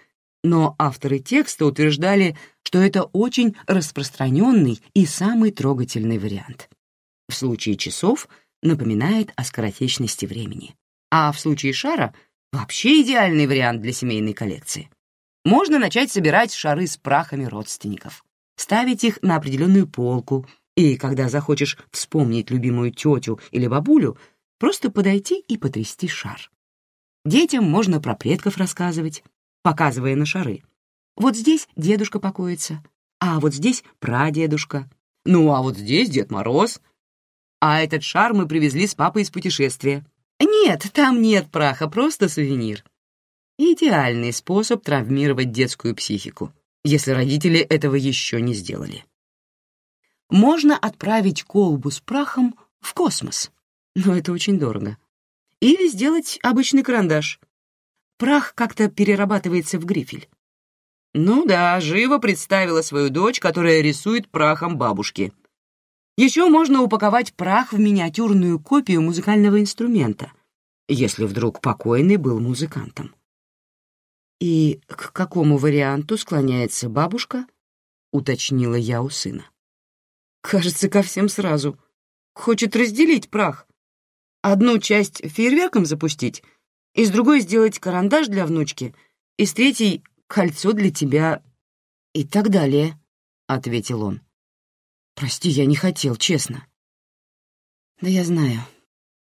но авторы текста утверждали, что это очень распространенный и самый трогательный вариант. В случае часов напоминает о скоротечности времени, а в случае шара — вообще идеальный вариант для семейной коллекции можно начать собирать шары с прахами родственников, ставить их на определенную полку, и когда захочешь вспомнить любимую тетю или бабулю, просто подойти и потрясти шар. Детям можно про предков рассказывать, показывая на шары. Вот здесь дедушка покоится, а вот здесь прадедушка. Ну, а вот здесь Дед Мороз. А этот шар мы привезли с папой из путешествия. Нет, там нет праха, просто сувенир. Идеальный способ травмировать детскую психику, если родители этого еще не сделали. Можно отправить колбу с прахом в космос, но это очень дорого. Или сделать обычный карандаш. Прах как-то перерабатывается в грифель. Ну да, живо представила свою дочь, которая рисует прахом бабушки. Еще можно упаковать прах в миниатюрную копию музыкального инструмента, если вдруг покойный был музыкантом. «И к какому варианту склоняется бабушка?» — уточнила я у сына. «Кажется, ко всем сразу. Хочет разделить прах. Одну часть фейерверком запустить, из другой сделать карандаш для внучки, из третьей — кольцо для тебя и так далее», — ответил он. Прости, я не хотел, честно. Да я знаю.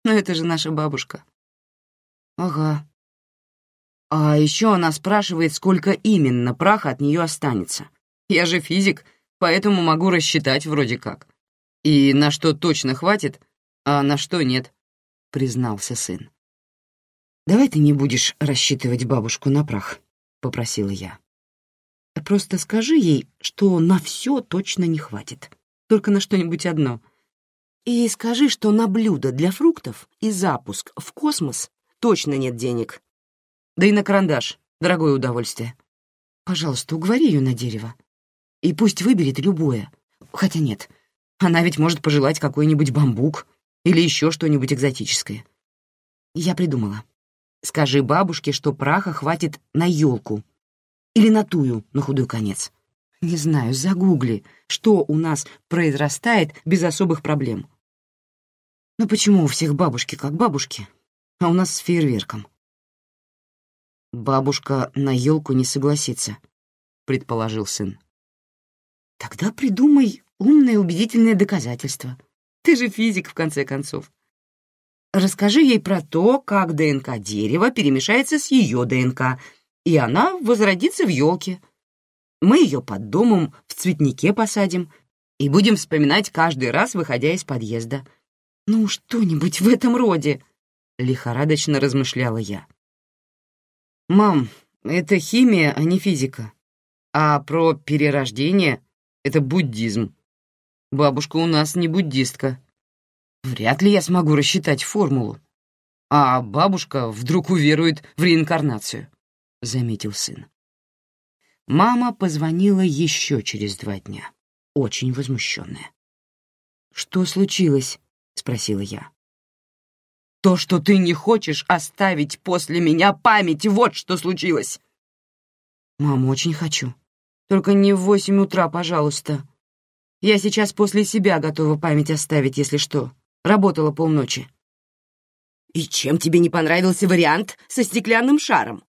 Но это же наша бабушка. Ага. А еще она спрашивает, сколько именно праха от нее останется. Я же физик, поэтому могу рассчитать вроде как. И на что точно хватит, а на что нет, признался сын. «Давай ты не будешь рассчитывать бабушку на прах», — попросила я. «Просто скажи ей, что на все точно не хватит» только на что-нибудь одно. И скажи, что на блюдо для фруктов и запуск в космос точно нет денег. Да и на карандаш, дорогое удовольствие. Пожалуйста, уговори ее на дерево. И пусть выберет любое. Хотя нет, она ведь может пожелать какой-нибудь бамбук или еще что-нибудь экзотическое. Я придумала. Скажи бабушке, что праха хватит на елку или на тую, на худой конец. Не знаю, загугли, что у нас произрастает без особых проблем. Но почему у всех бабушки как бабушки, а у нас с фейерверком? Бабушка на елку не согласится, предположил сын. Тогда придумай умное убедительное доказательство. Ты же физик, в конце концов. Расскажи ей про то, как ДНК дерева перемешается с ее ДНК, и она возродится в елке. Мы ее под домом в цветнике посадим и будем вспоминать каждый раз, выходя из подъезда. Ну, что-нибудь в этом роде, — лихорадочно размышляла я. «Мам, это химия, а не физика. А про перерождение — это буддизм. Бабушка у нас не буддистка. Вряд ли я смогу рассчитать формулу. А бабушка вдруг уверует в реинкарнацию», — заметил сын. Мама позвонила еще через два дня, очень возмущенная. «Что случилось?» — спросила я. «То, что ты не хочешь оставить после меня память, вот что случилось!» «Мам, очень хочу. Только не в восемь утра, пожалуйста. Я сейчас после себя готова память оставить, если что. Работала полночи». «И чем тебе не понравился вариант со стеклянным шаром?»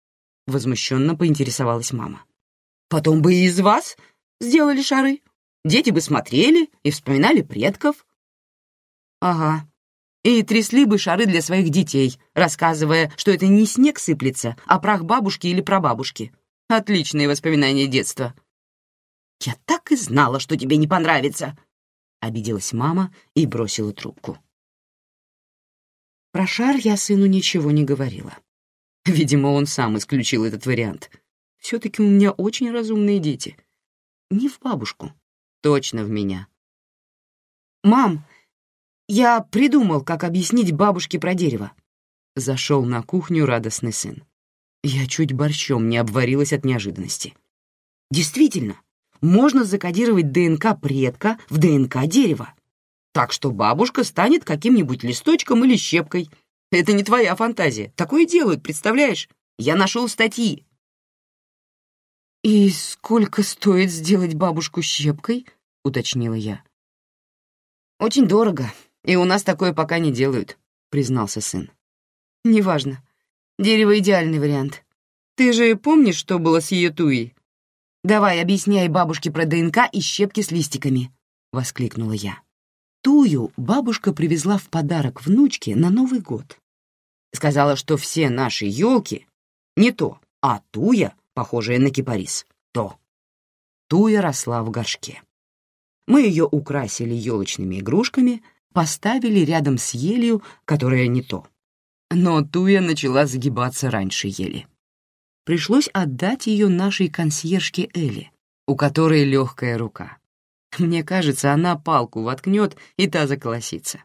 Возмущенно поинтересовалась мама. Потом бы и из вас сделали шары. Дети бы смотрели и вспоминали предков. Ага. И трясли бы шары для своих детей, рассказывая, что это не снег сыплется, а прах бабушки или прабабушки. Отличные воспоминания детства. «Я так и знала, что тебе не понравится!» Обиделась мама и бросила трубку. Про шар я сыну ничего не говорила. Видимо, он сам исключил этот вариант — все-таки у меня очень разумные дети. Не в бабушку, точно в меня. «Мам, я придумал, как объяснить бабушке про дерево». Зашел на кухню радостный сын. Я чуть борщом не обварилась от неожиданности. Действительно, можно закодировать ДНК предка в ДНК дерева. Так что бабушка станет каким-нибудь листочком или щепкой. Это не твоя фантазия. Такое делают, представляешь? Я нашел статьи. «И сколько стоит сделать бабушку щепкой?» — уточнила я. «Очень дорого, и у нас такое пока не делают», — признался сын. «Неважно. Дерево — идеальный вариант. Ты же помнишь, что было с ее туей? Давай, объясняй бабушке про ДНК и щепки с листиками», — воскликнула я. Тую бабушка привезла в подарок внучке на Новый год. Сказала, что все наши елки не то, а туя похожая на кипарис, то. Туя росла в горшке. Мы ее украсили елочными игрушками, поставили рядом с елью, которая не то. Но Туя начала загибаться раньше ели. Пришлось отдать ее нашей консьержке Элли, у которой легкая рука. Мне кажется, она палку воткнет, и та заколосится.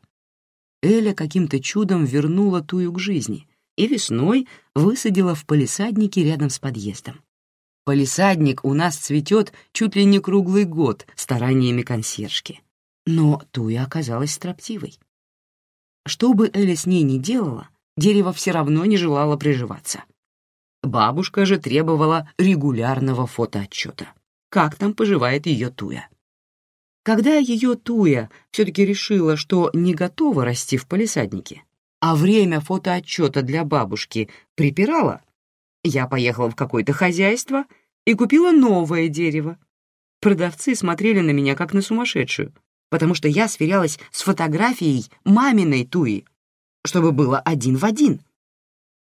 Эля каким-то чудом вернула Тую к жизни, и весной высадила в палисаднике рядом с подъездом. Палисадник у нас цветет чуть ли не круглый год стараниями консьержки. Но Туя оказалась строптивой. Что бы Эля с ней ни делала, дерево все равно не желало приживаться. Бабушка же требовала регулярного фотоотчета. Как там поживает ее Туя? Когда ее Туя все-таки решила, что не готова расти в палисаднике, а время фотоотчета для бабушки припирало, я поехала в какое-то хозяйство и купила новое дерево. Продавцы смотрели на меня как на сумасшедшую. Потому что я сверялась с фотографией маминой туи, чтобы было один в один.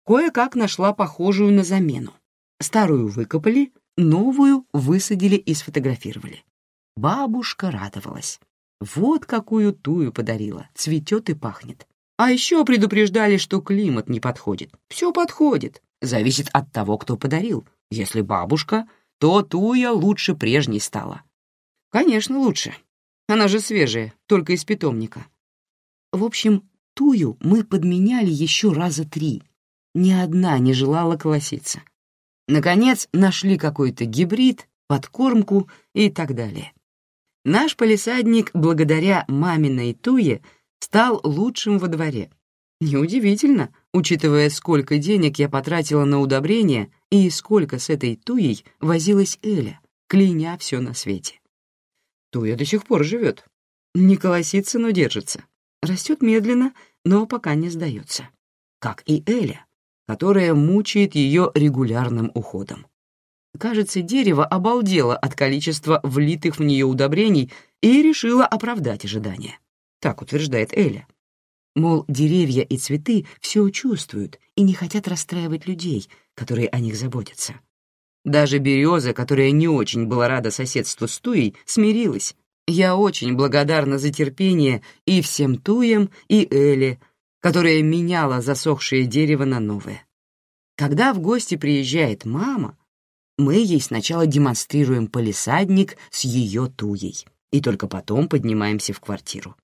Кое-как нашла похожую на замену. Старую выкопали, новую высадили и сфотографировали. Бабушка радовалась. Вот какую тую подарила, цветет и пахнет. А еще предупреждали, что климат не подходит. Все подходит, зависит от того, кто подарил. Если бабушка, то туя лучше прежней стала. Конечно, лучше. Она же свежая, только из питомника. В общем, тую мы подменяли еще раза три. Ни одна не желала колоситься. Наконец, нашли какой-то гибрид, подкормку и так далее. Наш полисадник, благодаря маминой туе, стал лучшим во дворе. Неудивительно, учитывая, сколько денег я потратила на удобрения и сколько с этой туей возилась Эля, кляня все на свете. Туя до сих пор живет. Не колосится, но держится. Растет медленно, но пока не сдается. Как и Эля, которая мучает ее регулярным уходом. Кажется, дерево обалдело от количества влитых в нее удобрений и решило оправдать ожидания. Так утверждает Эля. Мол, деревья и цветы все чувствуют и не хотят расстраивать людей, которые о них заботятся. Даже береза, которая не очень была рада соседству с Туей, смирилась. Я очень благодарна за терпение и всем Туям, и Эле, которая меняла засохшее дерево на новое. Когда в гости приезжает мама, мы ей сначала демонстрируем полисадник с ее туей, и только потом поднимаемся в квартиру.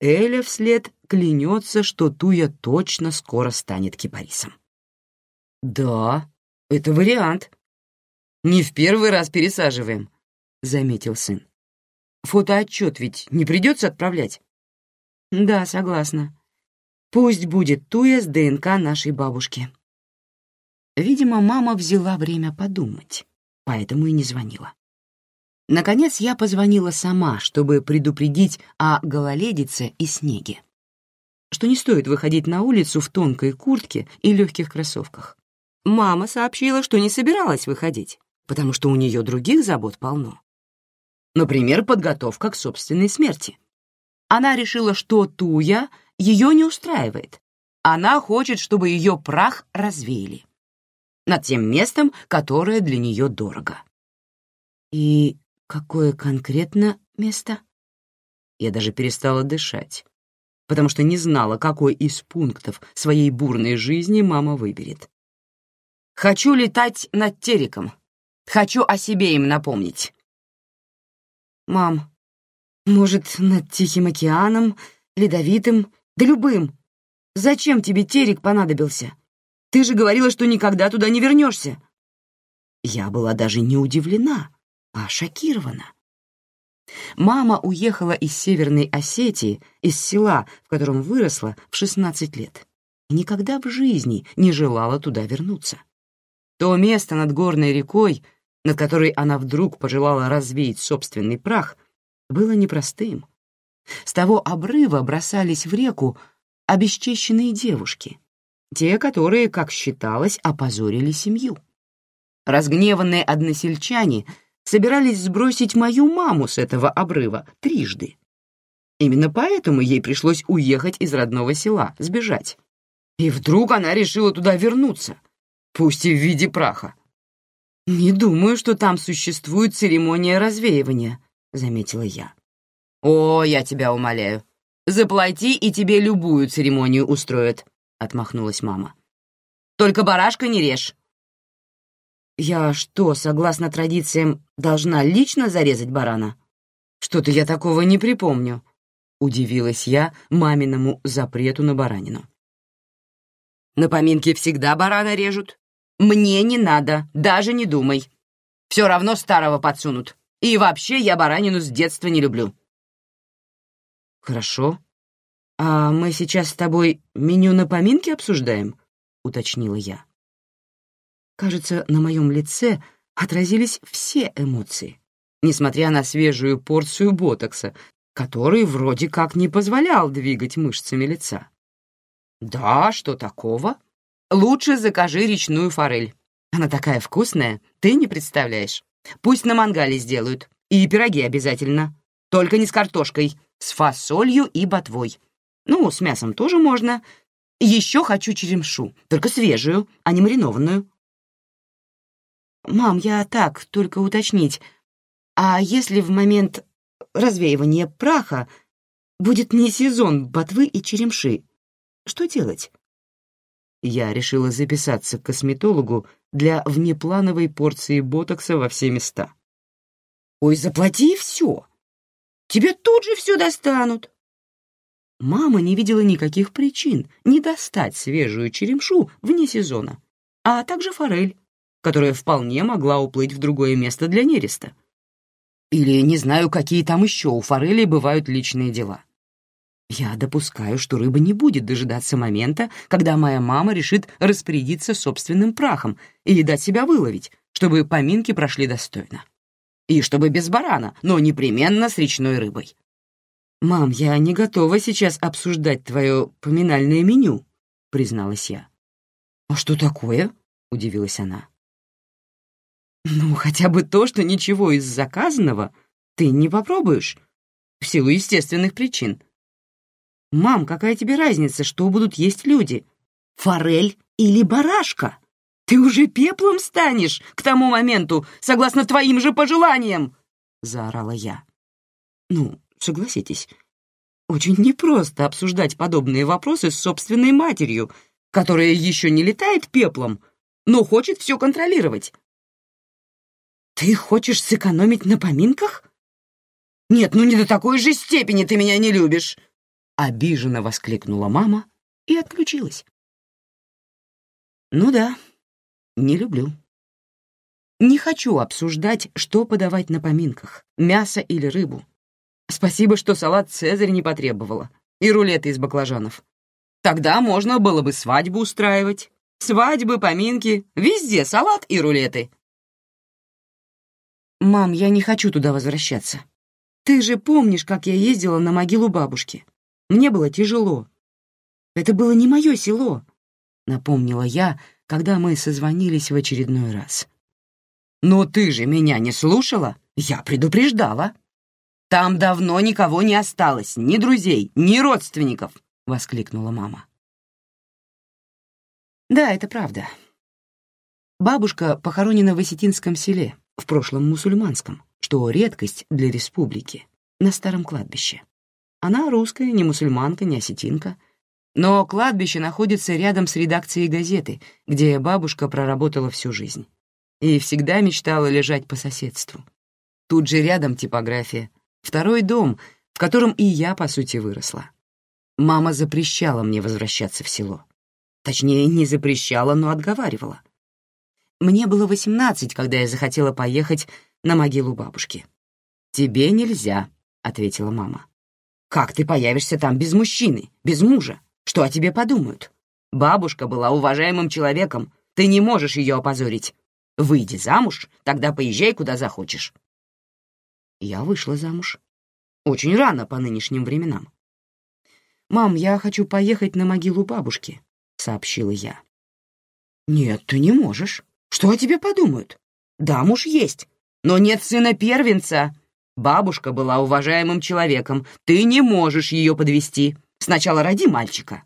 Эля вслед клянется, что туя точно скоро станет кипарисом. «Да, это вариант. Не в первый раз пересаживаем», — заметил сын. «Фотоотчет ведь не придется отправлять?» «Да, согласна. Пусть будет туя с ДНК нашей бабушки», Видимо, мама взяла время подумать, поэтому и не звонила. Наконец я позвонила сама, чтобы предупредить о гололедице и снеге. Что не стоит выходить на улицу в тонкой куртке и легких кроссовках. Мама сообщила, что не собиралась выходить, потому что у нее других забот полно. Например, подготовка к собственной смерти. Она решила, что Туя ее не устраивает. Она хочет, чтобы ее прах развеяли над тем местом, которое для нее дорого. И какое конкретно место? Я даже перестала дышать, потому что не знала, какой из пунктов своей бурной жизни мама выберет. Хочу летать над Тереком. Хочу о себе им напомнить. Мам, может, над Тихим океаном, Ледовитым, да любым. Зачем тебе Терек понадобился? Ты же говорила, что никогда туда не вернешься. Я была даже не удивлена, а шокирована. Мама уехала из Северной Осетии, из села, в котором выросла, в 16 лет. И никогда в жизни не желала туда вернуться. То место над горной рекой, над которой она вдруг пожелала развеять собственный прах, было непростым. С того обрыва бросались в реку обесчещенные девушки, те, которые, как считалось, опозорили семью. Разгневанные односельчане собирались сбросить мою маму с этого обрыва трижды. Именно поэтому ей пришлось уехать из родного села, сбежать. И вдруг она решила туда вернуться, пусть и в виде праха. «Не думаю, что там существует церемония развеивания», — заметила я. «О, я тебя умоляю. Заплати, и тебе любую церемонию устроят отмахнулась мама. Только барашка не режь. Я что, согласно традициям, должна лично зарезать барана? Что-то я такого не припомню, удивилась я маминому запрету на баранину. На поминке всегда барана режут. Мне не надо, даже не думай. Все равно старого подсунут. И вообще я баранину с детства не люблю. Хорошо, «А мы сейчас с тобой меню на поминки обсуждаем?» — уточнила я. Кажется, на моем лице отразились все эмоции, несмотря на свежую порцию ботокса, который вроде как не позволял двигать мышцами лица. «Да, что такого? Лучше закажи речную форель. Она такая вкусная, ты не представляешь. Пусть на мангале сделают, и пироги обязательно», Только не с картошкой, с фасолью и ботвой. Ну, с мясом тоже можно. Еще хочу черемшу, только свежую, а не маринованную. Мам, я так, только уточнить. А если в момент развеивания праха будет не сезон ботвы и черемши, что делать? Я решила записаться к косметологу для внеплановой порции ботокса во все места. Ой, заплати все. Тебе тут же все достанут. Мама не видела никаких причин не достать свежую черемшу вне сезона, а также форель, которая вполне могла уплыть в другое место для нереста. Или не знаю, какие там еще у форели бывают личные дела. Я допускаю, что рыба не будет дожидаться момента, когда моя мама решит распорядиться собственным прахом и дать себя выловить, чтобы поминки прошли достойно. И чтобы без барана, но непременно с речной рыбой. «Мам, я не готова сейчас обсуждать твое поминальное меню», — призналась я. «А что такое?» — удивилась она. «Ну, хотя бы то, что ничего из заказанного ты не попробуешь, в силу естественных причин», «Мам, какая тебе разница, что будут есть люди? Форель или барашка? Ты уже пеплом станешь к тому моменту, согласно твоим же пожеланиям!» — заорала я. «Ну, согласитесь, очень непросто обсуждать подобные вопросы с собственной матерью, которая еще не летает пеплом, но хочет все контролировать». «Ты хочешь сэкономить на поминках?» «Нет, ну не до такой же степени ты меня не любишь!» Обиженно воскликнула мама и отключилась. Ну да, не люблю. Не хочу обсуждать, что подавать на поминках, мясо или рыбу. Спасибо, что салат «Цезарь» не потребовала и рулеты из баклажанов. Тогда можно было бы свадьбу устраивать. Свадьбы, поминки, везде салат и рулеты. Мам, я не хочу туда возвращаться. Ты же помнишь, как я ездила на могилу бабушки? Мне было тяжело. Это было не мое село, напомнила я, когда мы созвонились в очередной раз. Но ты же меня не слушала? Я предупреждала. Там давно никого не осталось, ни друзей, ни родственников, воскликнула мама. Да, это правда. Бабушка похоронена в Осетинском селе, в прошлом мусульманском, что редкость для республики, на старом кладбище. Она русская, не мусульманка, не осетинка. Но кладбище находится рядом с редакцией газеты, где бабушка проработала всю жизнь. И всегда мечтала лежать по соседству. Тут же рядом типография. Второй дом, в котором и я, по сути, выросла. Мама запрещала мне возвращаться в село. Точнее, не запрещала, но отговаривала. Мне было восемнадцать, когда я захотела поехать на могилу бабушки. «Тебе нельзя», — ответила мама. Как ты появишься там без мужчины, без мужа? Что о тебе подумают? Бабушка была уважаемым человеком, ты не можешь ее опозорить. Выйди замуж, тогда поезжай куда захочешь. Я вышла замуж. Очень рано по нынешним временам. «Мам, я хочу поехать на могилу бабушки», — сообщила я. «Нет, ты не можешь. Что о тебе подумают? Да, муж есть, но нет сына-первенца», Бабушка была уважаемым человеком. Ты не можешь ее подвести. Сначала роди мальчика.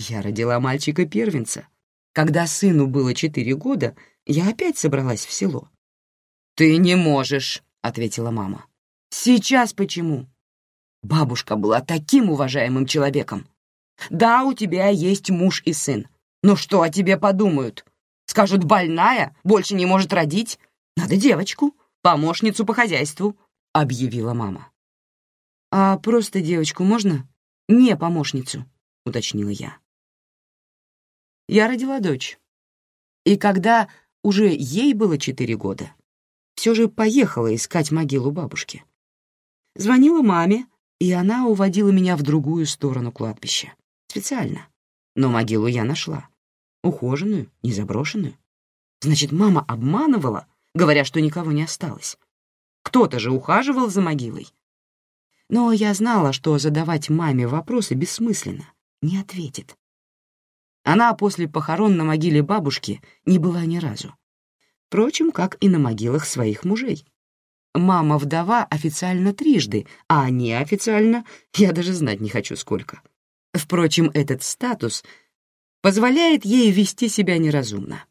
Я родила мальчика-первенца. Когда сыну было четыре года, я опять собралась в село. «Ты не можешь», — ответила мама. «Сейчас почему?» Бабушка была таким уважаемым человеком. «Да, у тебя есть муж и сын. Но что о тебе подумают? Скажут, больная, больше не может родить. Надо девочку, помощницу по хозяйству объявила мама. «А просто девочку можно? Не помощницу», — уточнила я. Я родила дочь. И когда уже ей было четыре года, все же поехала искать могилу бабушки. Звонила маме, и она уводила меня в другую сторону кладбища. Специально. Но могилу я нашла. Ухоженную, незаброшенную. Значит, мама обманывала, говоря, что никого не осталось. Кто-то же ухаживал за могилой. Но я знала, что задавать маме вопросы бессмысленно, не ответит. Она после похорон на могиле бабушки не была ни разу. Впрочем, как и на могилах своих мужей. мама-вдова официально трижды, а неофициально я даже знать не хочу сколько. Впрочем, этот статус позволяет ей вести себя неразумно,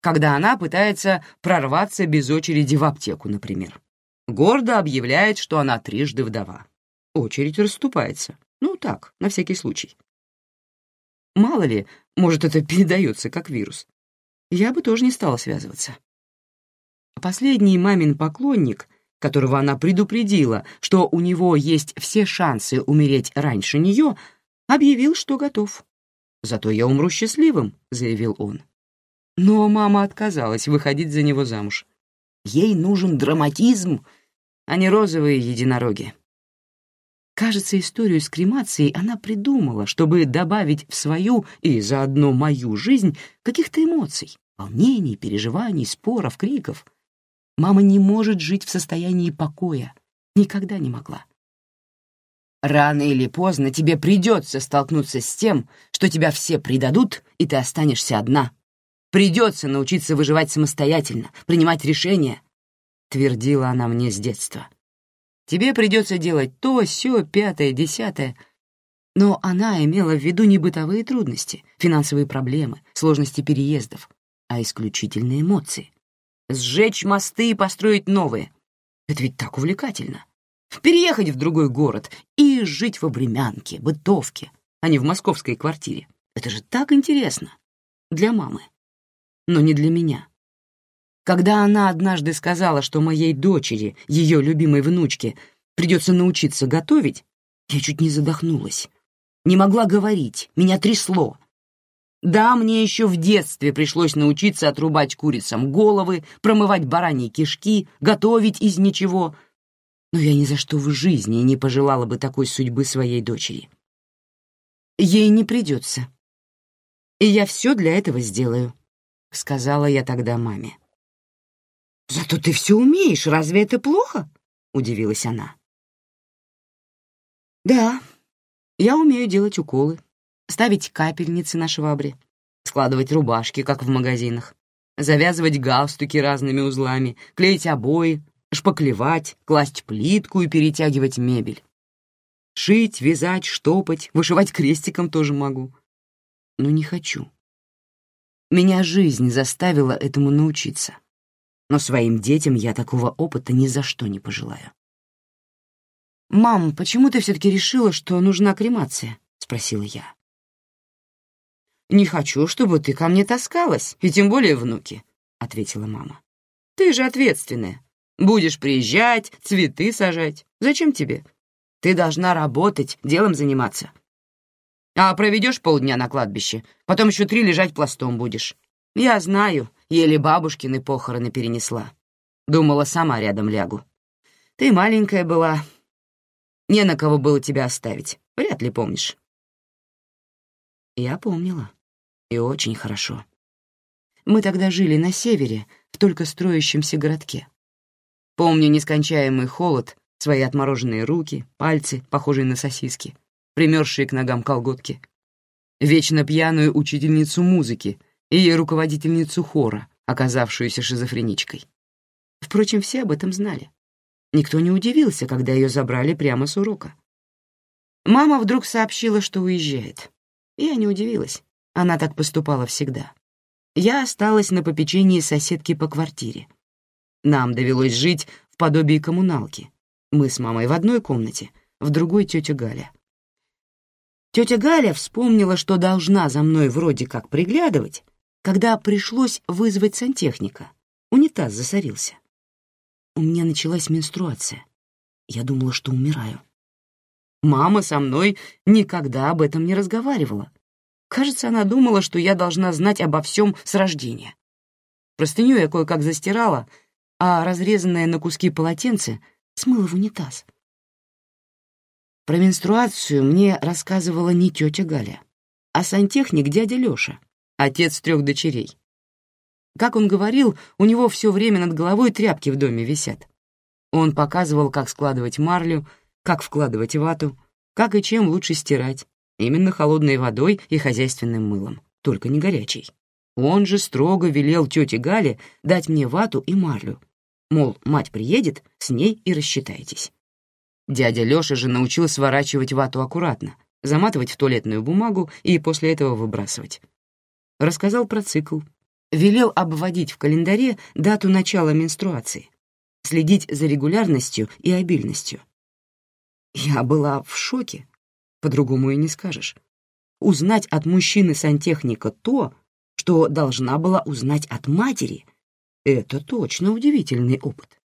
когда она пытается прорваться без очереди в аптеку, например. Гордо объявляет, что она трижды вдова. Очередь расступается. Ну так, на всякий случай. Мало ли, может, это передается как вирус. Я бы тоже не стала связываться. Последний мамин поклонник, которого она предупредила, что у него есть все шансы умереть раньше нее, объявил, что готов. «Зато я умру счастливым», — заявил он. Но мама отказалась выходить за него замуж. Ей нужен драматизм, а не розовые единороги. Кажется, историю с кремацией она придумала, чтобы добавить в свою и заодно мою жизнь каких-то эмоций, волнений, переживаний, споров, криков. Мама не может жить в состоянии покоя. Никогда не могла. Рано или поздно тебе придется столкнуться с тем, что тебя все предадут, и ты останешься одна. Придется научиться выживать самостоятельно, принимать решения, — твердила она мне с детства. Тебе придется делать то, сё, пятое, десятое. Но она имела в виду не бытовые трудности, финансовые проблемы, сложности переездов, а исключительные эмоции. Сжечь мосты и построить новые. Это ведь так увлекательно. Переехать в другой город и жить в обремянке, бытовке, а не в московской квартире. Это же так интересно. Для мамы. Но не для меня. Когда она однажды сказала, что моей дочери, ее любимой внучке, придется научиться готовить, я чуть не задохнулась. Не могла говорить, меня трясло. Да, мне еще в детстве пришлось научиться отрубать курицам головы, промывать бараньи кишки, готовить из ничего. Но я ни за что в жизни не пожелала бы такой судьбы своей дочери. Ей не придется. И я все для этого сделаю, — сказала я тогда маме. «Зато ты все умеешь, разве это плохо?» — удивилась она. «Да, я умею делать уколы, ставить капельницы на швабре, складывать рубашки, как в магазинах, завязывать галстуки разными узлами, клеить обои, шпаклевать, класть плитку и перетягивать мебель. Шить, вязать, штопать, вышивать крестиком тоже могу. Но не хочу. Меня жизнь заставила этому научиться но своим детям я такого опыта ни за что не пожелаю. «Мам, почему ты все-таки решила, что нужна кремация?» — спросила я. «Не хочу, чтобы ты ко мне таскалась, и тем более внуки», — ответила мама. «Ты же ответственная. Будешь приезжать, цветы сажать. Зачем тебе? Ты должна работать, делом заниматься. А проведешь полдня на кладбище, потом еще три лежать пластом будешь. Я знаю, Еле бабушкины похороны перенесла. Думала, сама рядом лягу. Ты маленькая была. Не на кого было тебя оставить. Вряд ли помнишь. Я помнила. И очень хорошо. Мы тогда жили на севере, в только строящемся городке. Помню нескончаемый холод, свои отмороженные руки, пальцы, похожие на сосиски, примерзшие к ногам колготки, вечно пьяную учительницу музыки — и руководительницу хора, оказавшуюся шизофреничкой. Впрочем, все об этом знали. Никто не удивился, когда ее забрали прямо с урока. Мама вдруг сообщила, что уезжает. Я не удивилась. Она так поступала всегда. Я осталась на попечении соседки по квартире. Нам довелось жить в подобии коммуналки. Мы с мамой в одной комнате, в другой тетя Галя. Тетя Галя вспомнила, что должна за мной вроде как приглядывать, когда пришлось вызвать сантехника. Унитаз засорился. У меня началась менструация. Я думала, что умираю. Мама со мной никогда об этом не разговаривала. Кажется, она думала, что я должна знать обо всем с рождения. Простыню я кое-как застирала, а разрезанное на куски полотенце смыла в унитаз. Про менструацию мне рассказывала не тетя Галя, а сантехник дядя Лёша, отец трех дочерей. Как он говорил, у него все время над головой тряпки в доме висят. Он показывал, как складывать марлю, как вкладывать вату, как и чем лучше стирать, именно холодной водой и хозяйственным мылом, только не горячей. Он же строго велел тете Гале дать мне вату и марлю, Мол, мать приедет, с ней и рассчитайтесь. Дядя Лёша же научил сворачивать вату аккуратно, заматывать в туалетную бумагу и после этого выбрасывать. Рассказал про цикл. Велел обводить в календаре дату начала менструации, следить за регулярностью и обильностью. Я была в шоке, по-другому и не скажешь. Узнать от мужчины-сантехника то, что должна была узнать от матери, это точно удивительный опыт.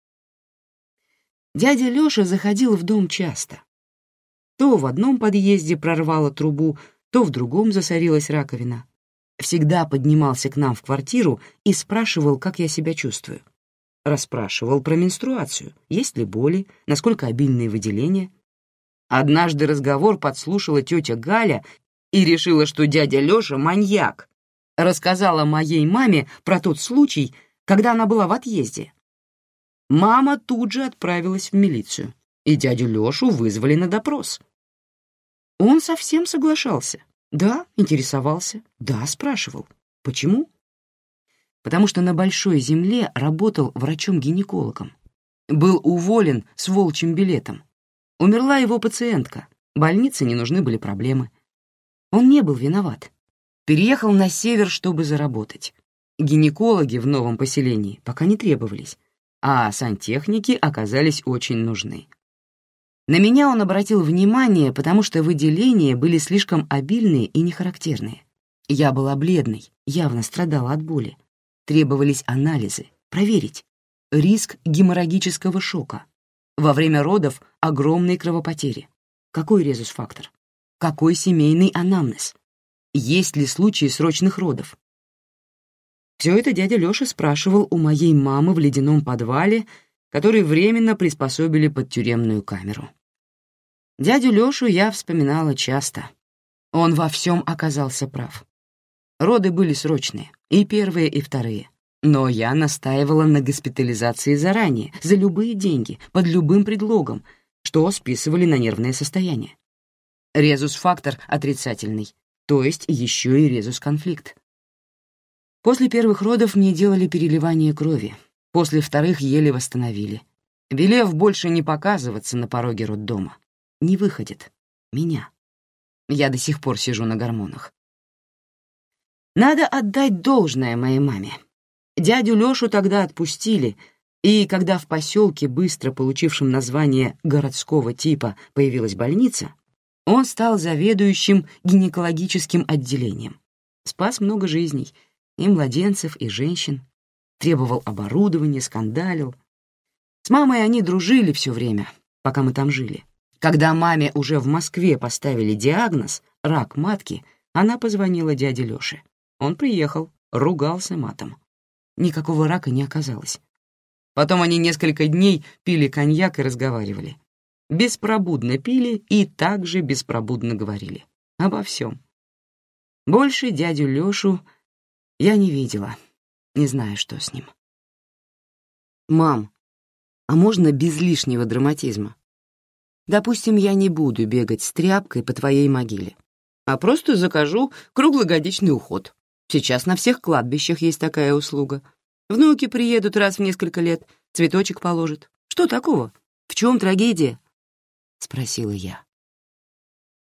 Дядя Лёша заходил в дом часто. То в одном подъезде прорвало трубу, то в другом засорилась раковина. Всегда поднимался к нам в квартиру и спрашивал, как я себя чувствую. Расспрашивал про менструацию, есть ли боли, насколько обильные выделения. Однажды разговор подслушала тетя Галя и решила, что дядя Лёша маньяк. Рассказала моей маме про тот случай, когда она была в отъезде. Мама тут же отправилась в милицию, и дядю Лёшу вызвали на допрос. Он совсем соглашался. Да, интересовался. Да, спрашивал. Почему? Потому что на Большой Земле работал врачом-гинекологом. Был уволен с волчьим билетом. Умерла его пациентка. Больнице не нужны были проблемы. Он не был виноват. Переехал на север, чтобы заработать. Гинекологи в новом поселении пока не требовались, а сантехники оказались очень нужны. На меня он обратил внимание, потому что выделения были слишком обильные и нехарактерные. Я была бледной, явно страдала от боли. Требовались анализы, проверить. Риск геморрагического шока. Во время родов огромной кровопотери. Какой резус-фактор? Какой семейный анамнез? Есть ли случаи срочных родов? Все это дядя Лёша спрашивал у моей мамы в ледяном подвале, который временно приспособили под тюремную камеру. Дядю Лёшу я вспоминала часто. Он во всем оказался прав. Роды были срочные, и первые, и вторые. Но я настаивала на госпитализации заранее, за любые деньги, под любым предлогом, что списывали на нервное состояние. Резус-фактор отрицательный, то есть еще и резус-конфликт. После первых родов мне делали переливание крови, после вторых еле восстановили. Велев больше не показываться на пороге роддома. Не выходит. Меня. Я до сих пор сижу на гормонах. Надо отдать должное моей маме. Дядю Лёшу тогда отпустили, и когда в поселке, быстро получившем название городского типа, появилась больница, он стал заведующим гинекологическим отделением. Спас много жизней — и младенцев, и женщин, требовал оборудования, скандалил. С мамой они дружили все время, пока мы там жили. Когда маме уже в Москве поставили диагноз «рак матки», она позвонила дяде Лёше. Он приехал, ругался матом. Никакого рака не оказалось. Потом они несколько дней пили коньяк и разговаривали. Беспробудно пили и также беспробудно говорили. Обо всем. Больше дядю Лёшу я не видела, не знаю, что с ним. «Мам, а можно без лишнего драматизма? Допустим, я не буду бегать с тряпкой по твоей могиле, а просто закажу круглогодичный уход. Сейчас на всех кладбищах есть такая услуга. Внуки приедут раз в несколько лет, цветочек положат. Что такого? В чем трагедия?» — спросила я.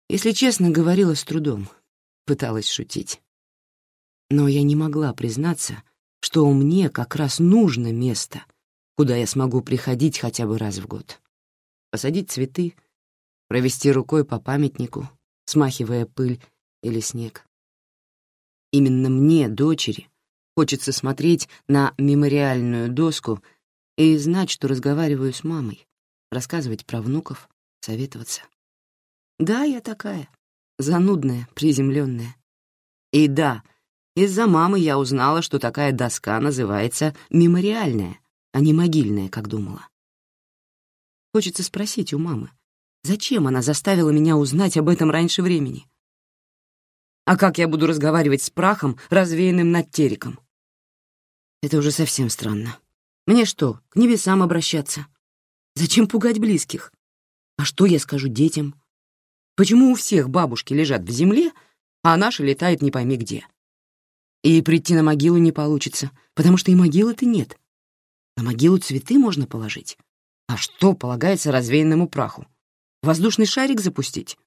Если честно, говорила с трудом, пыталась шутить. Но я не могла признаться, что мне как раз нужно место, куда я смогу приходить хотя бы раз в год. Посадить цветы, провести рукой по памятнику, смахивая пыль или снег. Именно мне, дочери, хочется смотреть на мемориальную доску и знать, что разговариваю с мамой, рассказывать про внуков, советоваться. Да, я такая, занудная, приземленная. И да, — из-за мамы я узнала, что такая доска называется мемориальная, а не могильная, как думала. Хочется спросить у мамы, зачем она заставила меня узнать об этом раньше времени? А как я буду разговаривать с прахом, развеянным над териком? Это уже совсем странно. Мне что, к небесам обращаться? Зачем пугать близких? А что я скажу детям? Почему у всех бабушки лежат в земле, а наша летает не пойми где? И прийти на могилу не получится, потому что и могилы-то нет. На могилу цветы можно положить. А что полагается развеянному праху? Воздушный шарик запустить?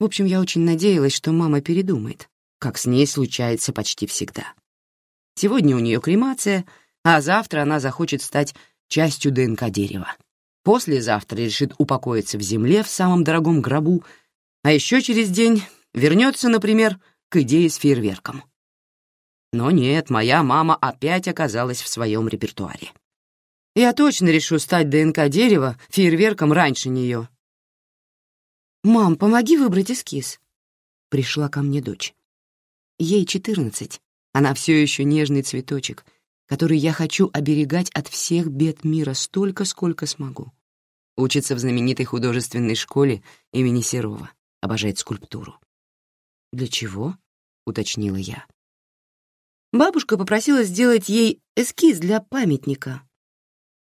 В общем, я очень надеялась, что мама передумает, как с ней случается почти всегда. Сегодня у нее кремация, а завтра она захочет стать частью ДНК дерева. Послезавтра решит упокоиться в земле в самом дорогом гробу, а еще через день вернется, например, к идее с фейерверком. Но нет, моя мама опять оказалась в своем репертуаре. Я точно решу стать ДНК дерева фейерверком раньше нее. «Мам, помоги выбрать эскиз», — пришла ко мне дочь. Ей четырнадцать, она все еще нежный цветочек, который я хочу оберегать от всех бед мира столько, сколько смогу. Учится в знаменитой художественной школе имени Серова, обожает скульптуру. «Для чего?» — уточнила я. Бабушка попросила сделать ей эскиз для памятника.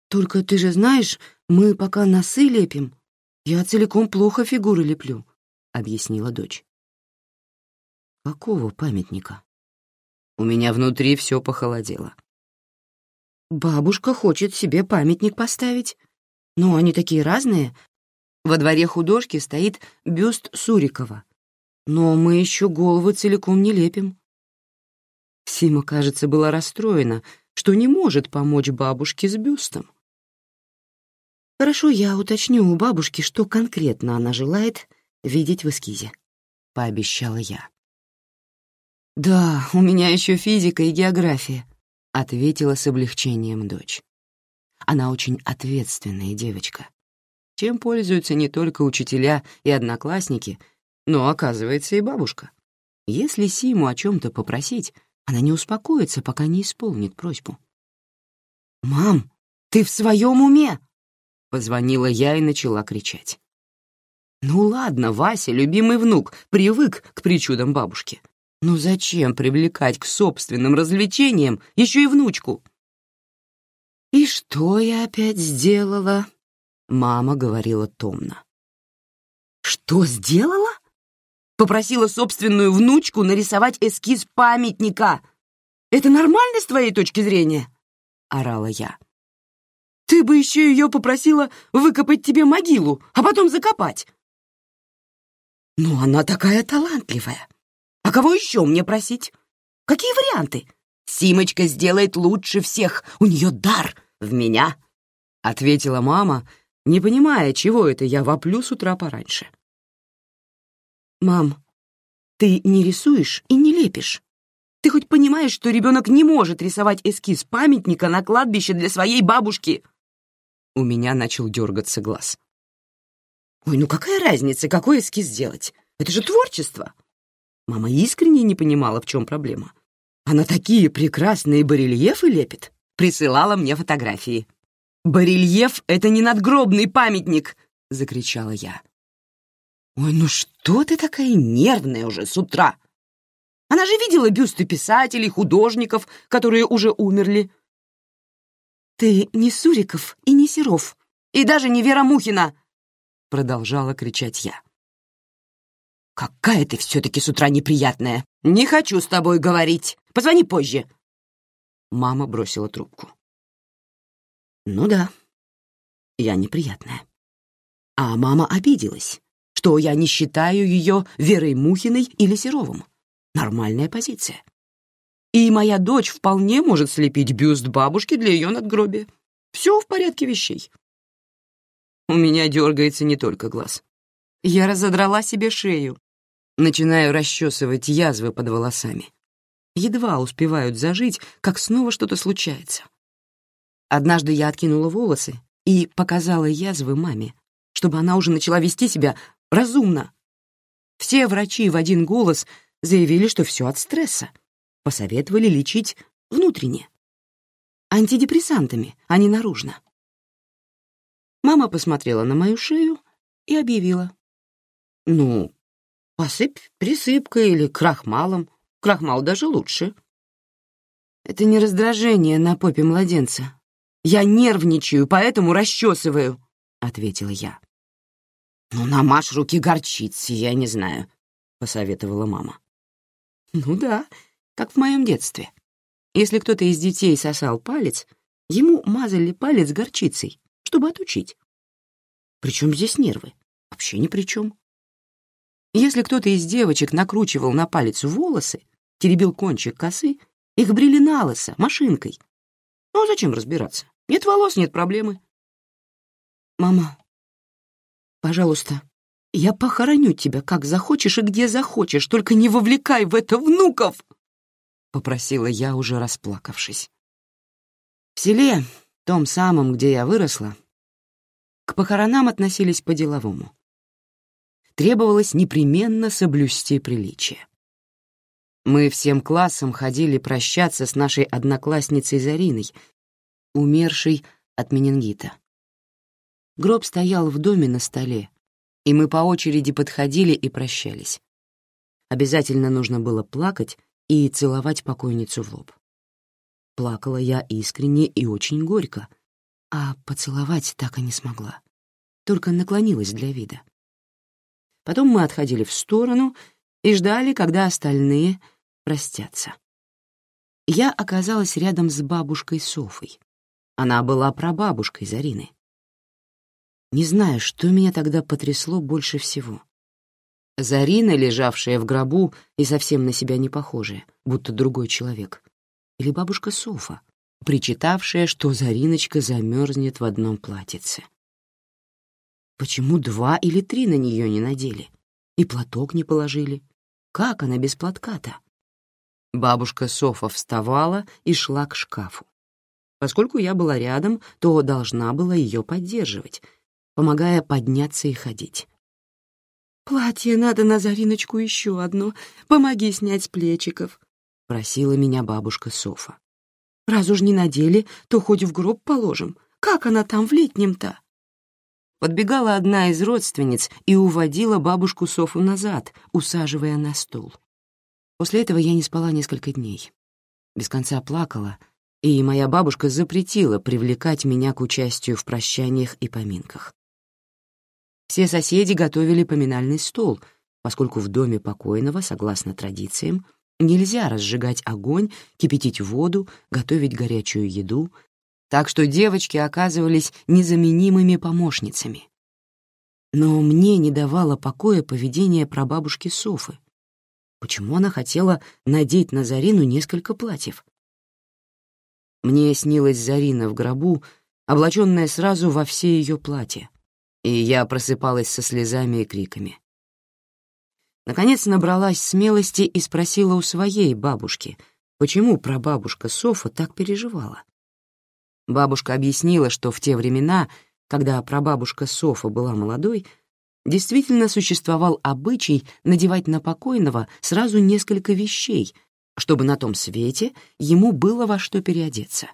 «Только ты же знаешь, мы пока носы лепим. Я целиком плохо фигуры леплю», — объяснила дочь. «Какого памятника?» У меня внутри все похолодело. Бабушка хочет себе памятник поставить. Но они такие разные. Во дворе художки стоит бюст Сурикова. Но мы еще голову целиком не лепим. Сима, кажется, была расстроена, что не может помочь бабушке с бюстом. «Хорошо, я уточню у бабушки, что конкретно она желает видеть в эскизе», — пообещала я. «Да, у меня еще физика и география», — ответила с облегчением дочь. Она очень ответственная девочка, чем пользуются не только учителя и одноклассники, но, оказывается, и бабушка. Если Симу о чем-то попросить, она не успокоится, пока не исполнит просьбу. «Мам, ты в своем уме?» — позвонила я и начала кричать. Ну ладно, Вася, любимый внук, привык к причудам бабушки. Но зачем привлекать к собственным развлечениям еще и внучку? «И что я опять сделала?» — мама говорила томно. «Что сделала?» Попросила собственную внучку нарисовать эскиз памятника. «Это нормально с твоей точки зрения?» — орала я. «Ты бы еще ее попросила выкопать тебе могилу, а потом закопать». «Ну, она такая талантливая. А кого еще мне просить? Какие варианты? Симочка сделает лучше всех, у нее дар в меня, — ответила мама, не понимая, чего это я воплю с утра пораньше. «Мам, ты не рисуешь и не лепишь. Ты хоть понимаешь, что ребенок не может рисовать эскиз памятника на кладбище для своей бабушки?» У меня начал дергаться глаз. «Ой, ну какая разница, какой эскиз сделать? Это же творчество!» Мама искренне не понимала, в чем проблема. Она такие прекрасные барельефы лепит. Присылала мне фотографии. «Барельеф — это не надгробный памятник!» — закричала я. «Ой, ну что ты такая нервная уже с утра? Она же видела бюсты писателей, художников, которые уже умерли». «Ты не Суриков и не Серов, и даже не Вера Мухина!» — продолжала кричать я. «Какая ты все-таки с утра неприятная! Не хочу с тобой говорить! Позвони позже!» Мама бросила трубку. «Ну да, я неприятная. А мама обиделась, что я не считаю ее Верой Мухиной или Серовым. Нормальная позиция. И моя дочь вполне может слепить бюст бабушки для ее надгробия. Все в порядке вещей. У меня дергается не только глаз. Я разодрала себе шею, Начинаю расчесывать язвы под волосами. Едва успевают зажить, как снова что-то случается. Однажды я откинула волосы и показала язвы маме, чтобы она уже начала вести себя разумно. Все врачи в один голос заявили, что все от стресса. Посоветовали лечить внутренне. Антидепрессантами, а не наружно. Мама посмотрела на мою шею и объявила. «Ну, Посыпь присыпкой или крахмалом. Крахмал даже лучше. Это не раздражение на попе младенца. Я нервничаю, поэтому расчесываю, — ответила я. «Ну, намажь руки горчицей, я не знаю», — посоветовала мама. «Ну да, как в моем детстве. Если кто-то из детей сосал палец, Ему мазали палец горчицей, чтобы отучить. Причем здесь нервы? Вообще ни при чем. Если кто-то из девочек накручивал на палец волосы, теребил кончик косы, их брили на лысо, машинкой. Ну а зачем разбираться? Нет волос, нет проблемы. «Мама, пожалуйста, я похороню тебя, как захочешь и где захочешь, только не вовлекай в это внуков!» — попросила я, уже расплакавшись. В селе, том самом, где я выросла, к похоронам относились по-деловому. Требовалось непременно соблюсти приличие. Мы всем классом ходили прощаться с нашей одноклассницей Зариной, умершей от менингита. Гроб стоял в доме на столе, и мы по очереди подходили и прощались. Обязательно нужно было плакать и целовать покойницу в лоб. Плакала я искренне и очень горько, а поцеловать так и не смогла, только наклонилась для вида. Потом мы отходили в сторону и ждали, когда остальные простятся. Я оказалась рядом с бабушкой Софой. Она была прабабушкой Зарины. Не знаю, что меня тогда потрясло больше всего. Зарина, лежавшая в гробу и совсем на себя не похожая, будто другой человек. Или бабушка Софа, причитавшая, что Зариночка замерзнет в одном платьице. Почему два или три на нее не надели? И платок не положили? Как она без платка-то? Бабушка Софа вставала и шла к шкафу. Поскольку я была рядом, то должна была ее поддерживать, помогая подняться и ходить. «Платье надо на Зариночку еще одно. Помоги снять с плечиков», — просила меня бабушка Софа. «Раз уж не надели, то хоть в гроб положим. Как она там в летнем-то?» Подбегала одна из родственниц и уводила бабушку Софу назад, усаживая на стул. После этого я не спала несколько дней. Без конца плакала, и моя бабушка запретила привлекать меня к участию в прощаниях и поминках. Все соседи готовили поминальный стол, поскольку в доме покойного, согласно традициям, нельзя разжигать огонь, кипятить воду, готовить горячую еду, так что девочки оказывались незаменимыми помощницами. Но мне не давало покоя поведение прабабушки Софы. Почему она хотела надеть на Зарину несколько платьев? Мне снилась Зарина в гробу, облаченная сразу во все ее платья, и я просыпалась со слезами и криками. Наконец набралась смелости и спросила у своей бабушки, почему прабабушка Софа так переживала. Бабушка объяснила, что в те времена, когда прабабушка Софа была молодой, действительно существовал обычай надевать на покойного сразу несколько вещей, чтобы на том свете ему было во что переодеться.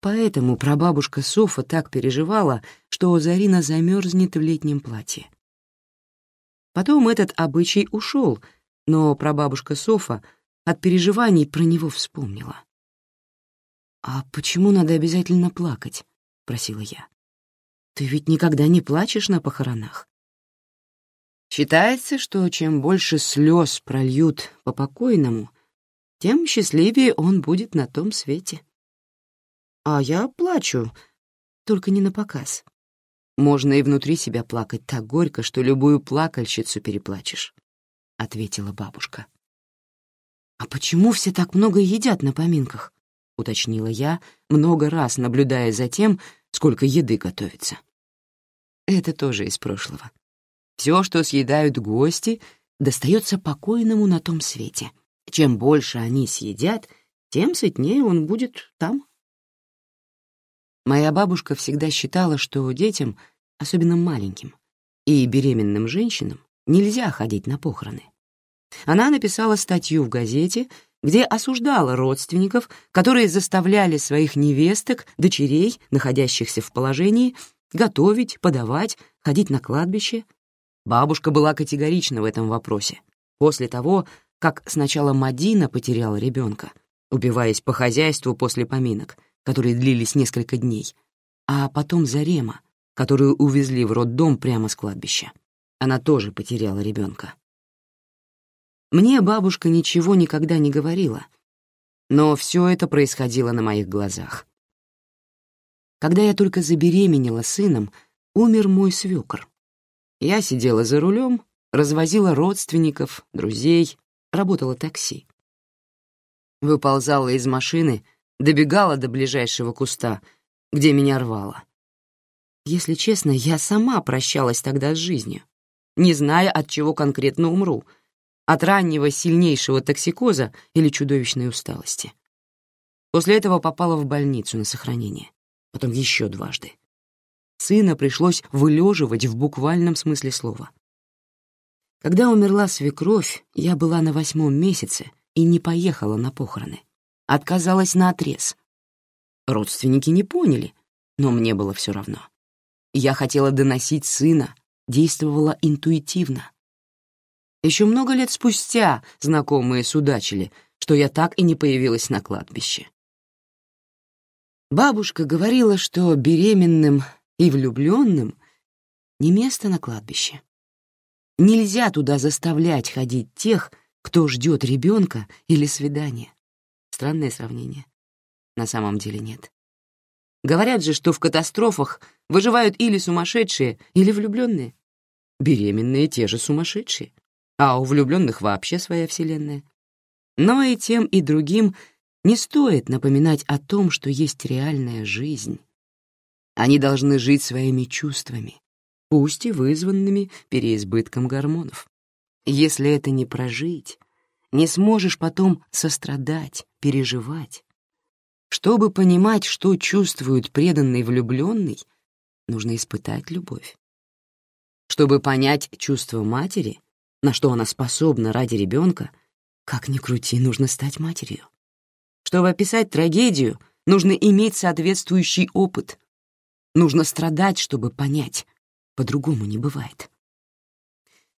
Поэтому прабабушка Софа так переживала, что Зарина замерзнет в летнем платье. Потом этот обычай ушел, но прабабушка Софа от переживаний про него вспомнила. «А почему надо обязательно плакать?» — просила я. «Ты ведь никогда не плачешь на похоронах». Считается, что чем больше слез прольют по покойному, тем счастливее он будет на том свете. А я плачу, только не на показ. Можно и внутри себя плакать так горько, что любую плакальщицу переплачешь, — ответила бабушка. «А почему все так много едят на поминках?» — уточнила я, много раз наблюдая за тем, сколько еды готовится. Это тоже из прошлого. Все, что съедают гости, достается покойному на том свете. Чем больше они съедят, тем сытнее он будет там. Моя бабушка всегда считала, что детям, особенно маленьким, и беременным женщинам нельзя ходить на похороны. Она написала статью в газете, где осуждала родственников, которые заставляли своих невесток, дочерей, находящихся в положении, готовить, подавать, ходить на кладбище. Бабушка была категорична в этом вопросе. После того, как сначала Мадина потеряла ребенка, убиваясь по хозяйству после поминок — которые длились несколько дней, а потом Зарема, которую увезли в роддом прямо с кладбища. Она тоже потеряла ребенка. Мне бабушка ничего никогда не говорила, но все это происходило на моих глазах. Когда я только забеременела сыном, умер мой свекр. Я сидела за рулем, развозила родственников, друзей, работала такси. Выползала из машины, добегала до ближайшего куста, где меня рвало. Если честно, я сама прощалась тогда с жизнью, не зная, от чего конкретно умру — от раннего сильнейшего токсикоза или чудовищной усталости. После этого попала в больницу на сохранение, потом еще дважды. Сына пришлось вылеживать в буквальном смысле слова. Когда умерла свекровь, я была на восьмом месяце и не поехала на похороны. Отказалась на отрез. Родственники не поняли, но мне было все равно. Я хотела доносить сына, действовала интуитивно. Еще много лет спустя знакомые судачили, что я так и не появилась на кладбище. Бабушка говорила, что беременным и влюбленным не место на кладбище. Нельзя туда заставлять ходить тех, кто ждет ребенка или свидания. Странное сравнение. На самом деле нет. Говорят же, что в катастрофах выживают или сумасшедшие, или влюбленные. Беременные те же сумасшедшие а у влюбленных вообще своя вселенная. Но и тем, и другим не стоит напоминать о том, что есть реальная жизнь. Они должны жить своими чувствами, пусть и вызванными переизбытком гормонов. Если это не прожить, не сможешь потом сострадать, переживать. Чтобы понимать, что чувствует преданный влюбленный, нужно испытать любовь. Чтобы понять чувство матери — на что она способна ради ребенка, как ни крути, нужно стать матерью. Чтобы описать трагедию, нужно иметь соответствующий опыт. Нужно страдать, чтобы понять. По-другому не бывает.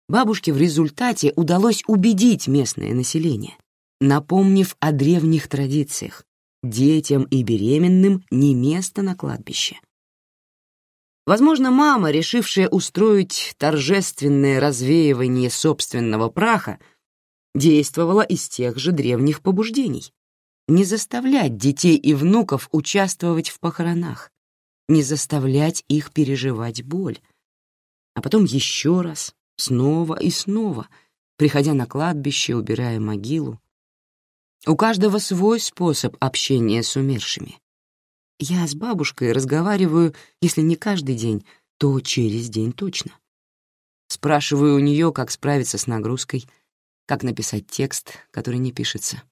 Бабушке в результате удалось убедить местное население, напомнив о древних традициях. Детям и беременным не место на кладбище. Возможно, мама, решившая устроить торжественное развеивание собственного праха, действовала из тех же древних побуждений. Не заставлять детей и внуков участвовать в похоронах, не заставлять их переживать боль. А потом еще раз, снова и снова, приходя на кладбище, убирая могилу. У каждого свой способ общения с умершими. Я с бабушкой разговариваю, если не каждый день, то через день точно. Спрашиваю у нее, как справиться с нагрузкой, как написать текст, который не пишется.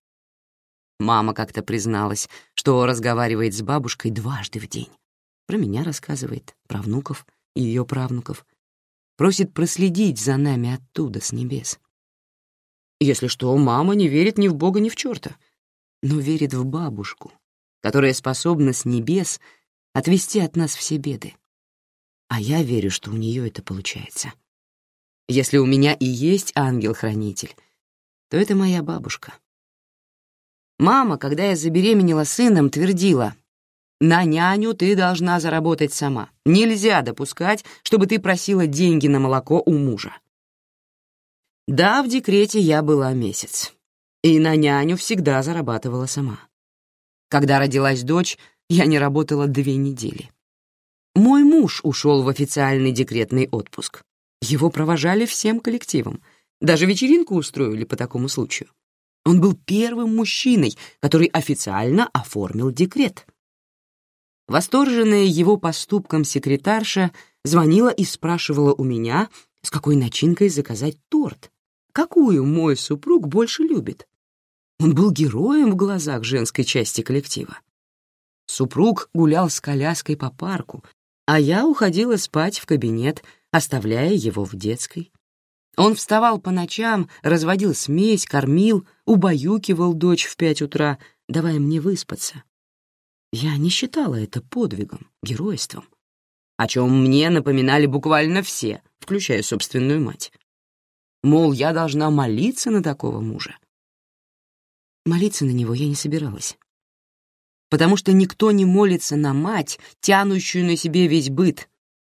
Мама как-то призналась, что разговаривает с бабушкой дважды в день. Про меня рассказывает, про внуков и ее правнуков. Просит проследить за нами оттуда, с небес. Если что, мама не верит ни в Бога, ни в черта, но верит в бабушку, которая способна с небес отвести от нас все беды. А я верю, что у нее это получается. Если у меня и есть ангел-хранитель, то это моя бабушка. Мама, когда я забеременела сыном, твердила, «На няню ты должна заработать сама. Нельзя допускать, чтобы ты просила деньги на молоко у мужа». Да, в декрете я была месяц. И на няню всегда зарабатывала сама. Когда родилась дочь, я не работала две недели. Мой муж ушел в официальный декретный отпуск. Его провожали всем коллективом. Даже вечеринку устроили по такому случаю. Он был первым мужчиной, который официально оформил декрет. Восторженная его поступком секретарша звонила и спрашивала у меня, с какой начинкой заказать торт, какую мой супруг больше любит. Он был героем в глазах женской части коллектива. Супруг гулял с коляской по парку, а я уходила спать в кабинет, оставляя его в детской. Он вставал по ночам, разводил смесь, кормил, убаюкивал дочь в пять утра, давая мне выспаться. Я не считала это подвигом, геройством, о чем мне напоминали буквально все, включая собственную мать. Мол, я должна молиться на такого мужа. Молиться на него я не собиралась. Потому что никто не молится на мать, тянущую на себе весь быт.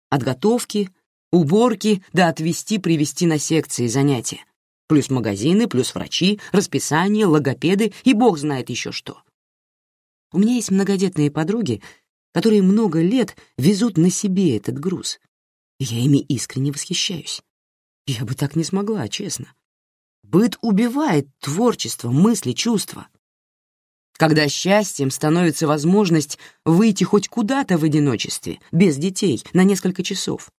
От готовки, уборки до отвезти-привезти на секции занятия. Плюс магазины, плюс врачи, расписание, логопеды и бог знает еще что. У меня есть многодетные подруги, которые много лет везут на себе этот груз. Я ими искренне восхищаюсь. Я бы так не смогла, честно. Быт убивает творчество, мысли, чувства. Когда счастьем становится возможность выйти хоть куда-то в одиночестве, без детей, на несколько часов,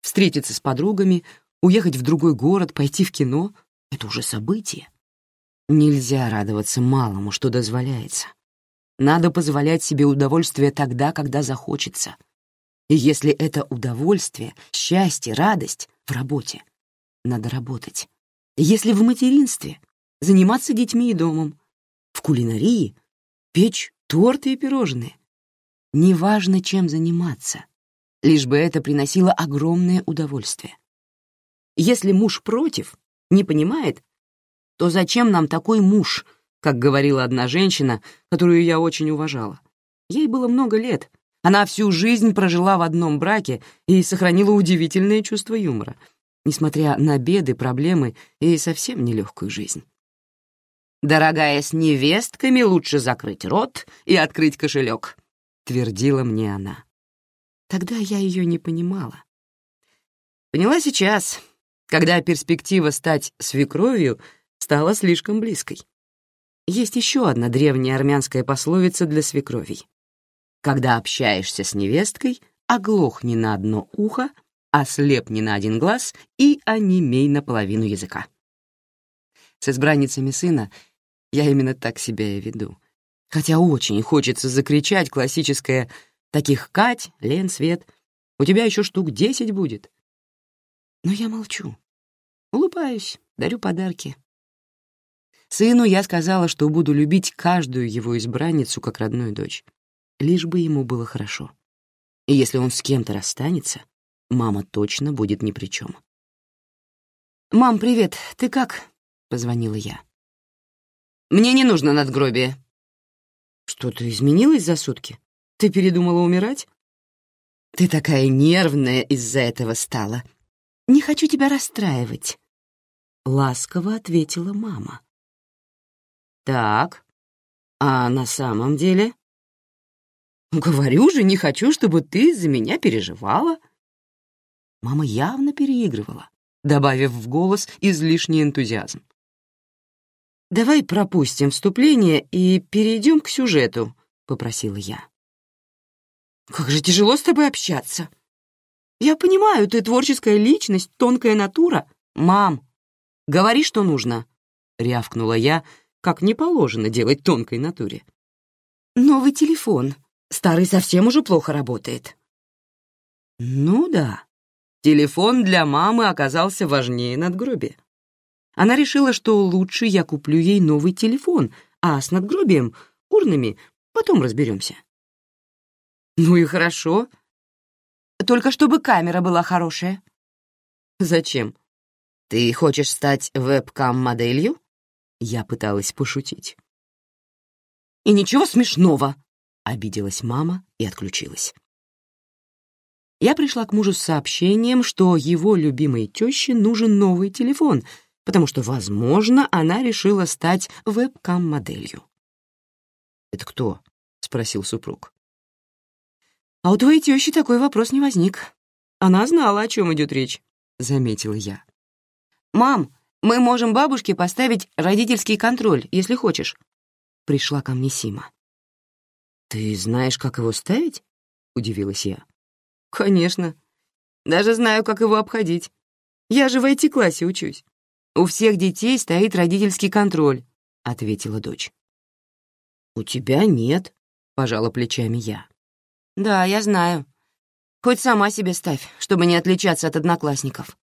встретиться с подругами, уехать в другой город, пойти в кино — это уже событие. Нельзя радоваться малому, что дозволяется. Надо позволять себе удовольствие тогда, когда захочется. И если это удовольствие, счастье, радость в работе, надо работать. Если в материнстве, заниматься детьми и домом. В кулинарии печь торты и пирожные. Неважно, чем заниматься, лишь бы это приносило огромное удовольствие. Если муж против, не понимает, то зачем нам такой муж, как говорила одна женщина, которую я очень уважала. Ей было много лет. Она всю жизнь прожила в одном браке и сохранила удивительное чувство юмора, несмотря на беды, проблемы и совсем нелегкую жизнь. «Дорогая, с невестками лучше закрыть рот и открыть кошелек», — твердила мне она. Тогда я ее не понимала. Поняла сейчас, когда перспектива стать свекровью стала слишком близкой. Есть еще одна древняя армянская пословица для свекровей. Когда общаешься с невесткой, оглохни на одно ухо, ослепни на один глаз и онемей на половину языка. С избранницами сына я именно так себя и веду. Хотя очень хочется закричать классическое «Таких Кать, Лен, Свет, у тебя еще штук десять будет». Но я молчу. Улыбаюсь, дарю подарки. Сыну я сказала, что буду любить каждую его избранницу как родную дочь, лишь бы ему было хорошо. И если он с кем-то расстанется, мама точно будет ни при чем. «Мам, привет, ты как?» — позвонила я. «Мне не нужно надгробие». «Что-то изменилось за сутки? Ты передумала умирать?» «Ты такая нервная из-за этого стала. Не хочу тебя расстраивать», — ласково ответила мама. Так, а на самом деле? Говорю же, не хочу, чтобы ты за меня переживала. Мама явно переигрывала, добавив в голос излишний энтузиазм. «Давай пропустим вступление и перейдем к сюжету», — попросила я. «Как же тяжело с тобой общаться. Я понимаю, ты творческая личность, тонкая натура. Мам, говори, что нужно», — рявкнула я, — как не положено делать тонкой натуре. Новый телефон. Старый совсем уже плохо работает. Ну да, телефон для мамы оказался важнее надгробия. Она решила, что лучше я куплю ей новый телефон, а с надгробием, урнами, потом разберемся. Ну и хорошо. Только чтобы камера была хорошая. Зачем? Ты хочешь стать вебкам-моделью? Я пыталась пошутить. «И ничего смешного!» — обиделась мама и отключилась. Я пришла к мужу с сообщением, что его любимой тёще нужен новый телефон, потому что, возможно, она решила стать вебкам-моделью. «Это кто?» — спросил супруг. «А у твоей тещи такой вопрос не возник. Она знала, о чем идет речь», — заметила я. «Мам, мы можем бабушке поставить родительский контроль, если хочешь. Пришла ко мне Сима. Ты знаешь, как его ставить? Удивилась я. Конечно. Даже знаю, как его обходить. Я же в IT-классе учусь. У всех детей стоит родительский контроль, ответила дочь. У тебя нет, пожала плечами я. Да, я знаю. Хоть сама себе ставь, чтобы не отличаться от одноклассников.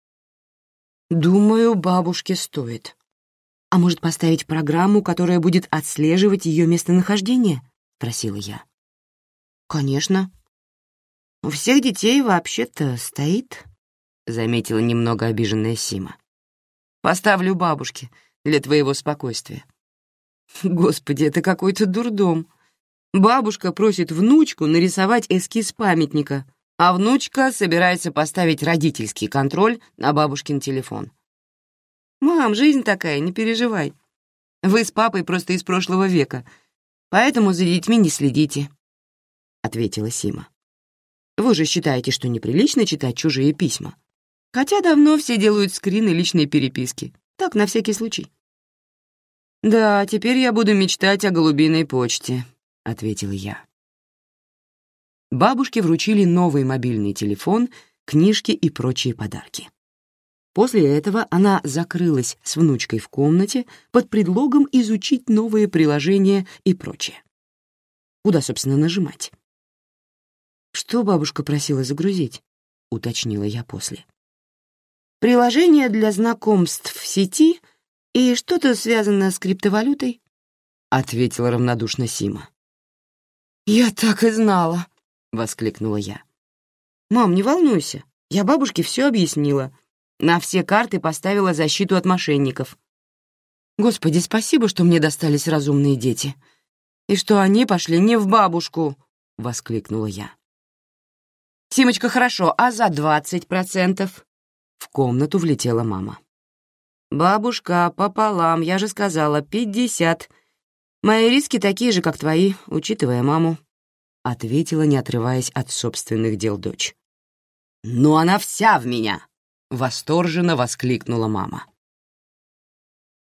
Думаю, бабушке стоит. А может, поставить программу, которая будет отслеживать ее местонахождение? Спросила я. Конечно. У всех детей вообще-то стоит, заметила немного обиженная Сима. Поставлю бабушке для твоего спокойствия. Господи, это какой-то дурдом. Бабушка просит внучку нарисовать эскиз памятника — а внучка собирается поставить родительский контроль на бабушкин телефон. «Мам, жизнь такая, не переживай. Вы с папой просто из прошлого века, поэтому за детьми не следите». — ответила Сима. «Вы же считаете, что неприлично читать чужие письма. Хотя давно все делают скрины личной переписки. Так, на всякий случай». «Да, теперь я буду мечтать о голубиной почте», — ответила я. Бабушке вручили новый мобильный телефон, книжки и прочие подарки. После этого она закрылась с внучкой в комнате под предлогом изучить новые приложения и прочее. Куда, собственно, нажимать? «Что бабушка просила загрузить?» — уточнила я после. «Приложение для знакомств в сети и что-то связанное с криптовалютой», — ответила равнодушно Сима. «Я так и знала», — воскликнула я. «Мам, не волнуйся, я бабушке все объяснила. На все карты поставила защиту от мошенников. Господи, спасибо, что мне достались разумные дети. И что они пошли не в бабушку, — воскликнула я. «Симочка, хорошо, а за двадцать процентов?» В комнату влетела мама. «Бабушка, пополам, я же сказала, пятьдесят. Мои риски такие же, как твои, учитывая маму», — ответила, не отрываясь от собственных дел дочь. «Но она вся в меня!» — восторженно воскликнула мама.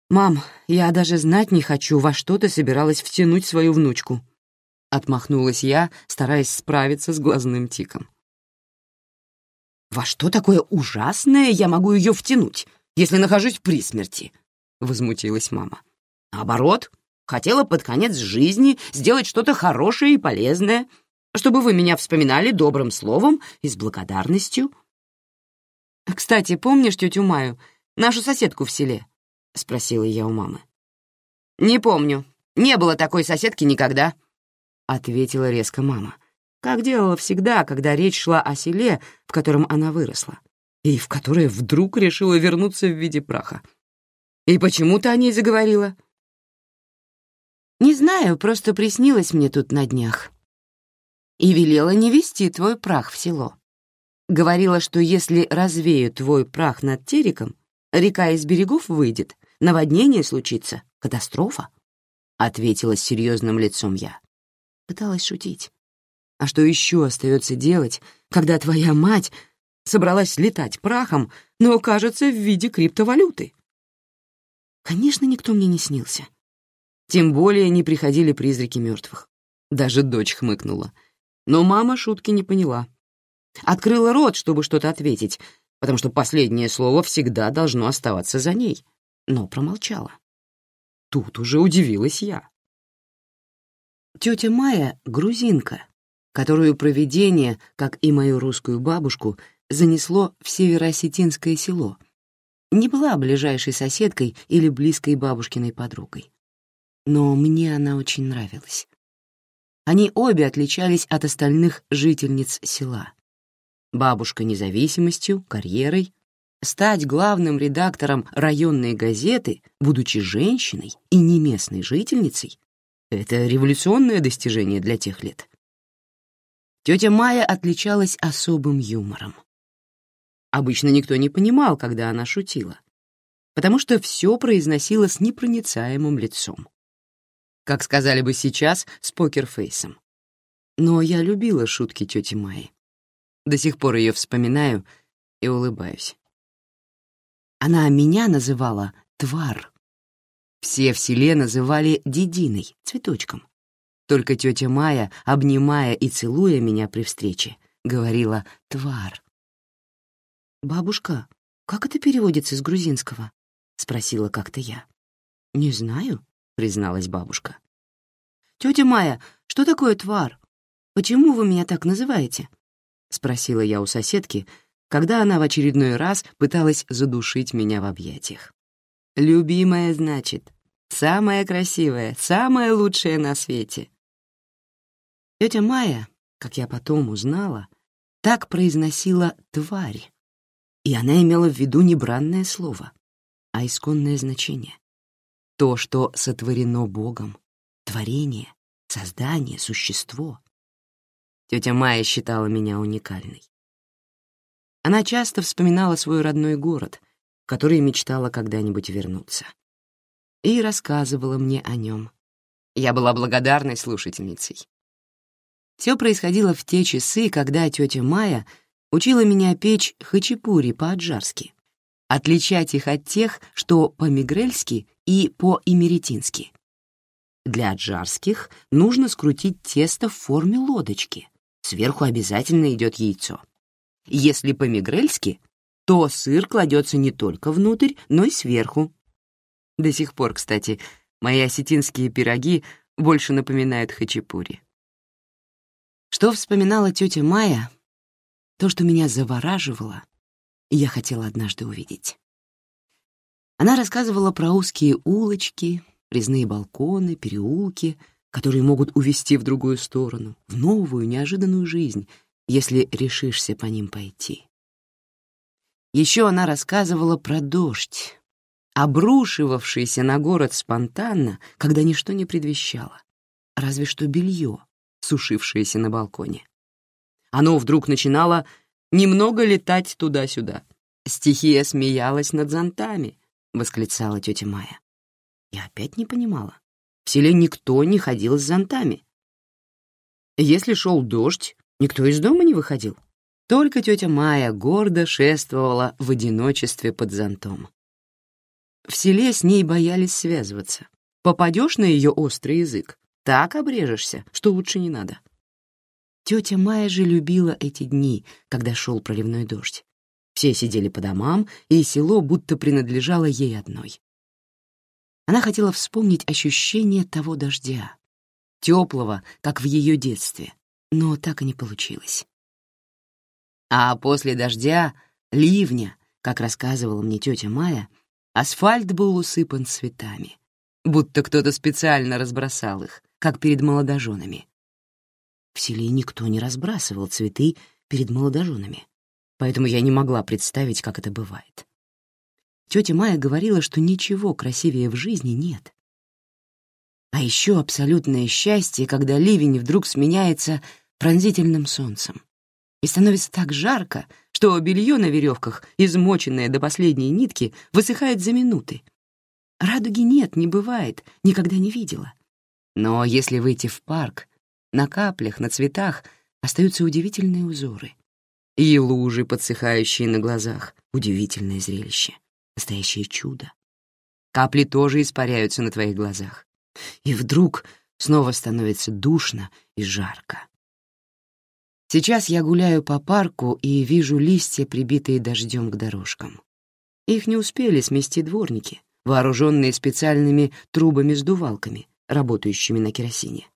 «Мам, я даже знать не хочу, во что ты собиралась втянуть свою внучку», — отмахнулась я, стараясь справиться с глазным тиком. «Во что такое ужасное я могу ее втянуть, если нахожусь при смерти?» — возмутилась мама. «Наоборот, хотела под конец жизни сделать что-то хорошее и полезное, чтобы вы меня вспоминали добрым словом и с благодарностью». «Кстати, помнишь тетю Маю, нашу соседку в селе?» — спросила я у мамы. «Не помню. Не было такой соседки никогда», — ответила резко мама, как делала всегда, когда речь шла о селе, в котором она выросла, и в которое вдруг решила вернуться в виде праха. «И почему ты о ней заговорила?» «Не знаю, просто приснилось мне тут на днях. И велела не вести твой прах в село. Говорила, что если развею твой прах над тереком, река из берегов выйдет, наводнение случится, катастрофа», — ответила с серьезным лицом я. Пыталась шутить. А что еще остается делать, когда твоя мать собралась летать прахом, но кажется в виде криптовалюты? Конечно, никто мне не снился. Тем более не приходили призраки мертвых. Даже дочь хмыкнула. Но мама шутки не поняла. Открыла рот, чтобы что-то ответить, потому что последнее слово всегда должно оставаться за ней, но промолчала. Тут уже удивилась я. Тетя Майя — грузинка, которую проведение, как и мою русскую бабушку, занесло в североосетинское село, не была ближайшей соседкой или близкой бабушкиной подругой. Но мне она очень нравилась. Они обе отличались от остальных жительниц села. Бабушка независимостью, карьерой, стать главным редактором районной газеты, будучи женщиной и не местной жительницей, это революционное достижение для тех лет. Тетя Майя отличалась особым юмором. Обычно никто не понимал, когда она шутила, потому что все произносила с непроницаемым лицом. Как сказали бы сейчас, с покерфейсом. Но я любила шутки тети Майи. До сих пор ее вспоминаю и улыбаюсь. Она меня называла Твар. Все в селе называли Дединой, цветочком. Только тетя Майя, обнимая и целуя меня при встрече, говорила «Твар». «Бабушка, как это переводится с грузинского?» — спросила как-то я. «Не знаю», — призналась бабушка. «Тетя Майя, что такое твар? Почему вы меня так называете?» — спросила я у соседки, когда она в очередной раз пыталась задушить меня в объятиях. «Любимая, значит, самая красивая, самая лучшая на свете». Тетя Майя, как я потом узнала, так произносила «тварь», и она имела в виду не бранное слово, а исконное значение. То, что сотворено Богом, творение, создание, существо. Тетя Майя считала меня уникальной. Она часто вспоминала свой родной город, в который мечтала когда-нибудь вернуться. И рассказывала мне о нем. Я была благодарной слушательницей. Все происходило в те часы, когда тетя Майя учила меня печь хачапури по-аджарски, отличать их от тех, что по-мигрельски и по-имеретински. Для аджарских нужно скрутить тесто в форме лодочки. Сверху обязательно идет яйцо. Если по-мигрельски, то сыр кладется не только внутрь, но и сверху. До сих пор, кстати, мои осетинские пироги больше напоминают хачапури. Что вспоминала тетя Майя, то, что меня завораживало, я хотела однажды увидеть. Она рассказывала про узкие улочки, резные балконы, переулки, которые могут увести в другую сторону, в новую, неожиданную жизнь, если решишься по ним пойти. Еще она рассказывала про дождь, обрушивавшийся на город спонтанно, когда ничто не предвещало, разве что белье, сушившееся на балконе. Оно вдруг начинало немного летать туда-сюда. Стихия смеялась над зонтами, — восклицала тетя Майя. Я опять не понимала. В селе никто не ходил с зонтами. Если шел дождь, никто из дома не выходил. Только тетя Майя гордо шествовала в одиночестве под зонтом. В селе с ней боялись связываться. Попадешь на ее острый язык, так обрежешься, что лучше не надо. Тетя Майя же любила эти дни, когда шел проливной дождь. Все сидели по домам, и село будто принадлежало ей одной. Она хотела вспомнить ощущение того дождя, теплого, как в ее детстве, но так и не получилось. А после дождя, ливня, как рассказывала мне тетя Майя, асфальт был усыпан цветами, будто кто-то специально разбросал их, как перед молодоженами. В селе никто не разбрасывал цветы перед молодоженами, поэтому я не могла представить, как это бывает. Тетя Майя говорила, что ничего красивее в жизни нет. А еще абсолютное счастье, когда ливень вдруг сменяется пронзительным солнцем. И становится так жарко, что белье на веревках, измоченное до последней нитки, высыхает за минуты. Радуги нет, не бывает, никогда не видела. Но если выйти в парк на каплях, на цветах остаются удивительные узоры. И лужи, подсыхающие на глазах. Удивительное зрелище. Настоящее чудо. Капли тоже испаряются на твоих глазах. И вдруг снова становится душно и жарко. Сейчас я гуляю по парку и вижу листья, прибитые дождем к дорожкам. Их не успели смести дворники, вооруженные специальными трубами-сдувалками, работающими на керосине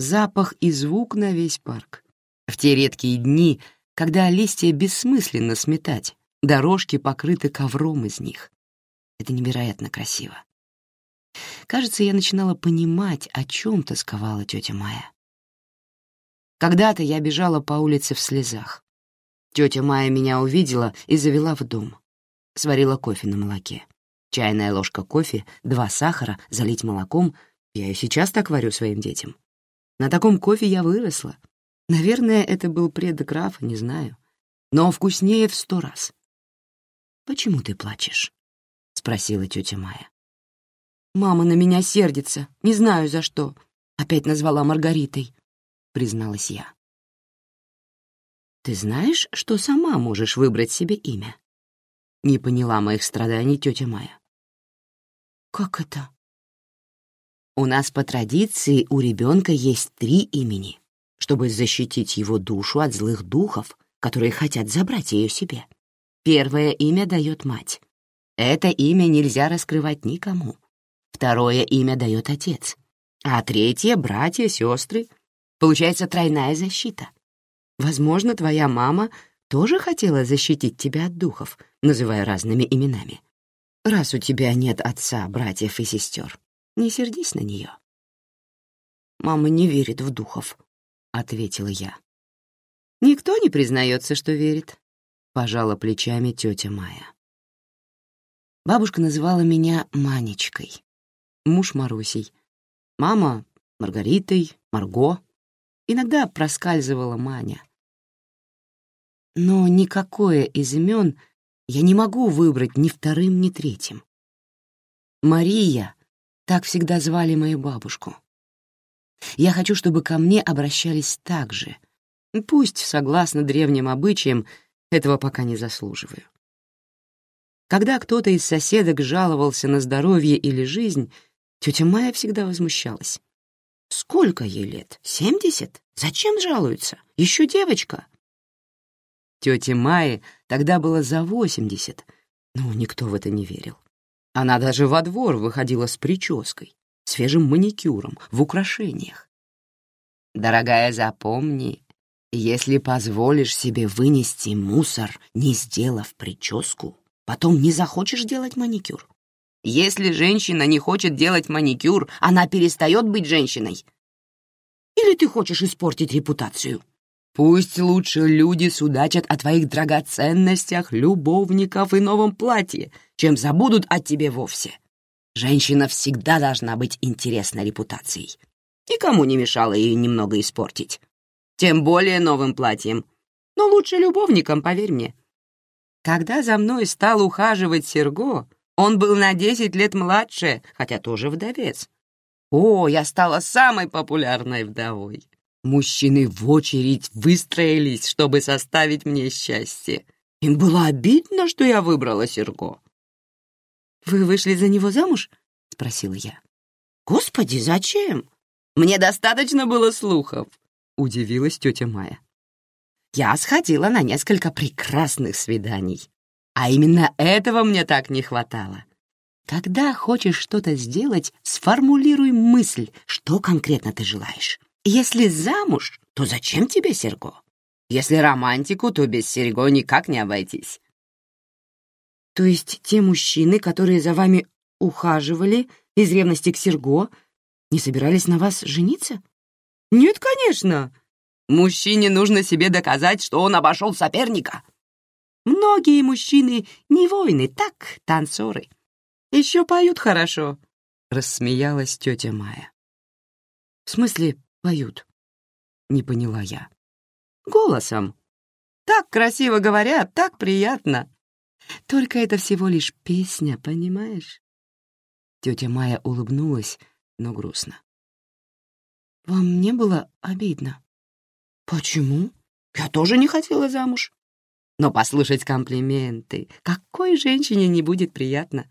запах и звук на весь парк. В те редкие дни, когда листья бессмысленно сметать, дорожки покрыты ковром из них. Это невероятно красиво. Кажется, я начинала понимать, о чем тосковала тетя Майя. Когда-то я бежала по улице в слезах. Тетя Майя меня увидела и завела в дом. Сварила кофе на молоке. Чайная ложка кофе, два сахара, залить молоком. Я и сейчас так варю своим детям. На таком кофе я выросла. Наверное, это был предок Рафа, не знаю. Но вкуснее в сто раз. «Почему ты плачешь?» — спросила тетя Майя. «Мама на меня сердится, не знаю за что. Опять назвала Маргаритой», — призналась я. «Ты знаешь, что сама можешь выбрать себе имя?» Не поняла моих страданий тетя Майя. «Как это?» У нас по традиции у ребенка есть три имени, чтобы защитить его душу от злых духов, которые хотят забрать ее себе. Первое имя дает мать. Это имя нельзя раскрывать никому. Второе имя дает отец. А третье — братья, сестры. Получается тройная защита. Возможно, твоя мама тоже хотела защитить тебя от духов, называя разными именами. Раз у тебя нет отца, братьев и сестер. Не сердись на нее. «Мама не верит в духов», — ответила я. «Никто не признается, что верит», — пожала плечами тетя Майя. Бабушка называла меня Манечкой, муж Марусей, мама — Маргаритой, Марго. Иногда проскальзывала Маня. Но никакое из имен я не могу выбрать ни вторым, ни третьим. Мария так всегда звали мою бабушку. Я хочу, чтобы ко мне обращались так же. Пусть, согласно древним обычаям, этого пока не заслуживаю. Когда кто-то из соседок жаловался на здоровье или жизнь, тетя Майя всегда возмущалась. «Сколько ей лет? Семьдесят? Зачем жалуются? Еще девочка!» Тете Майе тогда было за восемьдесят, но никто в это не верил. Она даже во двор выходила с прической, свежим маникюром, в украшениях. «Дорогая, запомни, если позволишь себе вынести мусор, не сделав прическу, потом не захочешь делать маникюр. Если женщина не хочет делать маникюр, она перестает быть женщиной. Или ты хочешь испортить репутацию? Пусть лучше люди судачат о твоих драгоценностях, любовников и новом платье, чем забудут о тебе вовсе. Женщина всегда должна быть интересной репутацией. Никому не мешало ее немного испортить. Тем более новым платьем. Но лучше любовником, поверь мне. Когда за мной стал ухаживать Серго, он был на десять лет младше, хотя тоже вдовец. О, я стала самой популярной вдовой. Мужчины в очередь выстроились, чтобы составить мне счастье. Им было обидно, что я выбрала Серго. «Вы вышли за него замуж?» — спросила я. «Господи, зачем? Мне достаточно было слухов», — удивилась тетя Майя. «Я сходила на несколько прекрасных свиданий. А именно этого мне так не хватало. Когда хочешь что-то сделать, сформулируй мысль, что конкретно ты желаешь. Если замуж, то зачем тебе Серго? Если романтику, то без Серго никак не обойтись. То есть те мужчины, которые за вами ухаживали из ревности к Серго, не собирались на вас жениться? Нет, конечно. Мужчине нужно себе доказать, что он обошел соперника. Многие мужчины не воины, так, танцоры. Еще поют хорошо, — рассмеялась тетя Майя. В смысле, поют?» — не поняла я. «Голосом. Так красиво говорят, так приятно. Только это всего лишь песня, понимаешь?» Тетя Майя улыбнулась, но грустно. «Вам не было обидно?» «Почему? Я тоже не хотела замуж. Но послушать комплименты, какой женщине не будет приятно?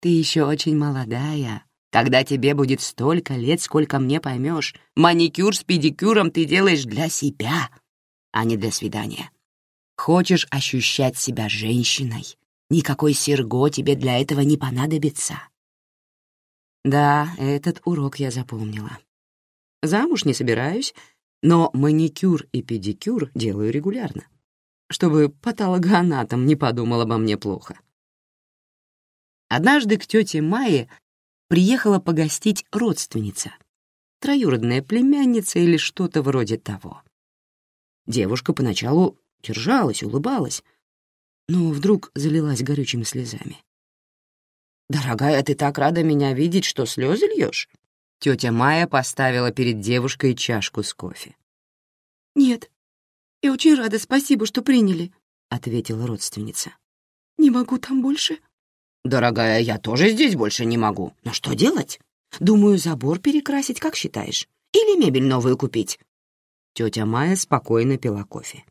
Ты еще очень молодая, когда тебе будет столько лет, сколько мне поймешь, маникюр с педикюром ты делаешь для себя, а не для свидания. Хочешь ощущать себя женщиной? Никакой серго тебе для этого не понадобится. Да, этот урок я запомнила. Замуж не собираюсь, но маникюр и педикюр делаю регулярно, чтобы патологоанатом не подумал обо мне плохо. Однажды к тете Майе приехала погостить родственница, троюродная племянница или что-то вроде того. Девушка поначалу держалась, улыбалась, но вдруг залилась горючими слезами. «Дорогая, ты так рада меня видеть, что слезы льешь?» Тетя Майя поставила перед девушкой чашку с кофе. «Нет, я очень рада, спасибо, что приняли», — ответила родственница. «Не могу там больше». «Дорогая, я тоже здесь больше не могу. Но что делать? Думаю, забор перекрасить, как считаешь? Или мебель новую купить?» Тетя Майя спокойно пила кофе.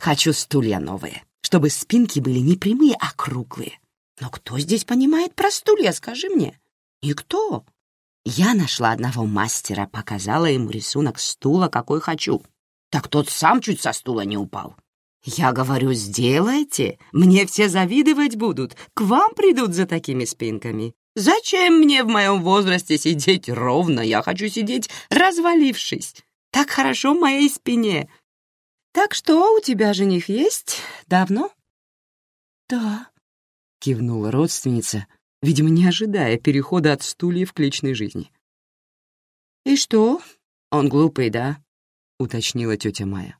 «Хочу стулья новые, чтобы спинки были не прямые, а круглые. Но кто здесь понимает про стулья, скажи мне? Никто. Я нашла одного мастера, показала ему рисунок стула, какой хочу. Так тот сам чуть со стула не упал. Я говорю, сделайте, мне все завидовать будут, к вам придут за такими спинками. Зачем мне в моем возрасте сидеть ровно? Я хочу сидеть, развалившись. Так хорошо в моей спине. Так что, у тебя жених есть? Давно? Да, кивнула родственница, видимо, не ожидая перехода от стульев к личной жизни. «И что? Он глупый, да?» — уточнила тетя Майя.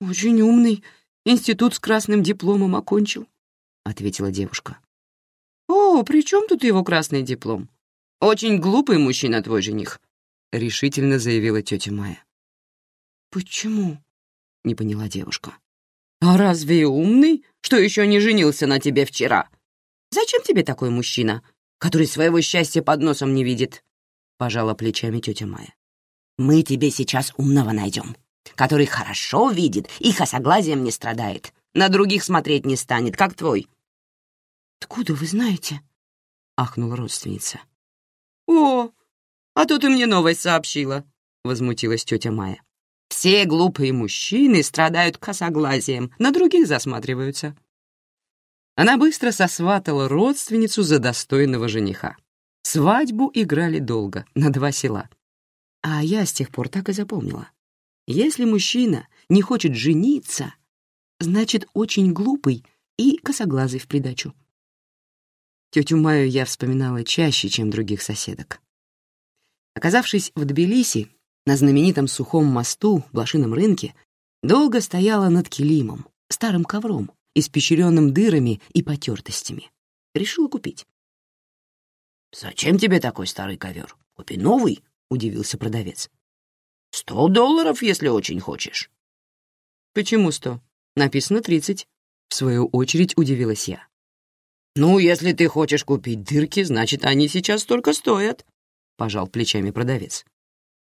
«Очень умный. Институт с красным дипломом окончил», — ответила девушка. «О, при чем тут его красный диплом? Очень глупый мужчина твой жених», — решительно заявила тетя Майя. «Почему?» — не поняла девушка. «А разве умный, что еще не женился на тебе вчера? Зачем тебе такой мужчина, который своего счастья под носом не видит?» — пожала плечами тетя Майя. Мы тебе сейчас умного найдем, который хорошо видит и косоглазием не страдает, на других смотреть не станет, как твой». «Откуда вы знаете?» — ахнула родственница. «О, а тут и мне новость сообщила», — возмутилась тетя Майя. «Все глупые мужчины страдают косоглазием, на других засматриваются». Она быстро сосватала родственницу за достойного жениха. Свадьбу играли долго, на два села. А я с тех пор так и запомнила. Если мужчина не хочет жениться, значит, очень глупый и косоглазый в придачу. Тетю Маю я вспоминала чаще, чем других соседок. Оказавшись в Тбилиси, на знаменитом сухом мосту, блошином рынке, долго стояла над килимом, старым ковром, испещренным дырами и потертостями. Решила купить. «Зачем тебе такой старый ковер? Купи новый», — удивился продавец. «Сто долларов, если очень хочешь». «Почему сто? Написано тридцать». В свою очередь удивилась я. «Ну, если ты хочешь купить дырки, значит, они сейчас столько стоят», — пожал плечами продавец.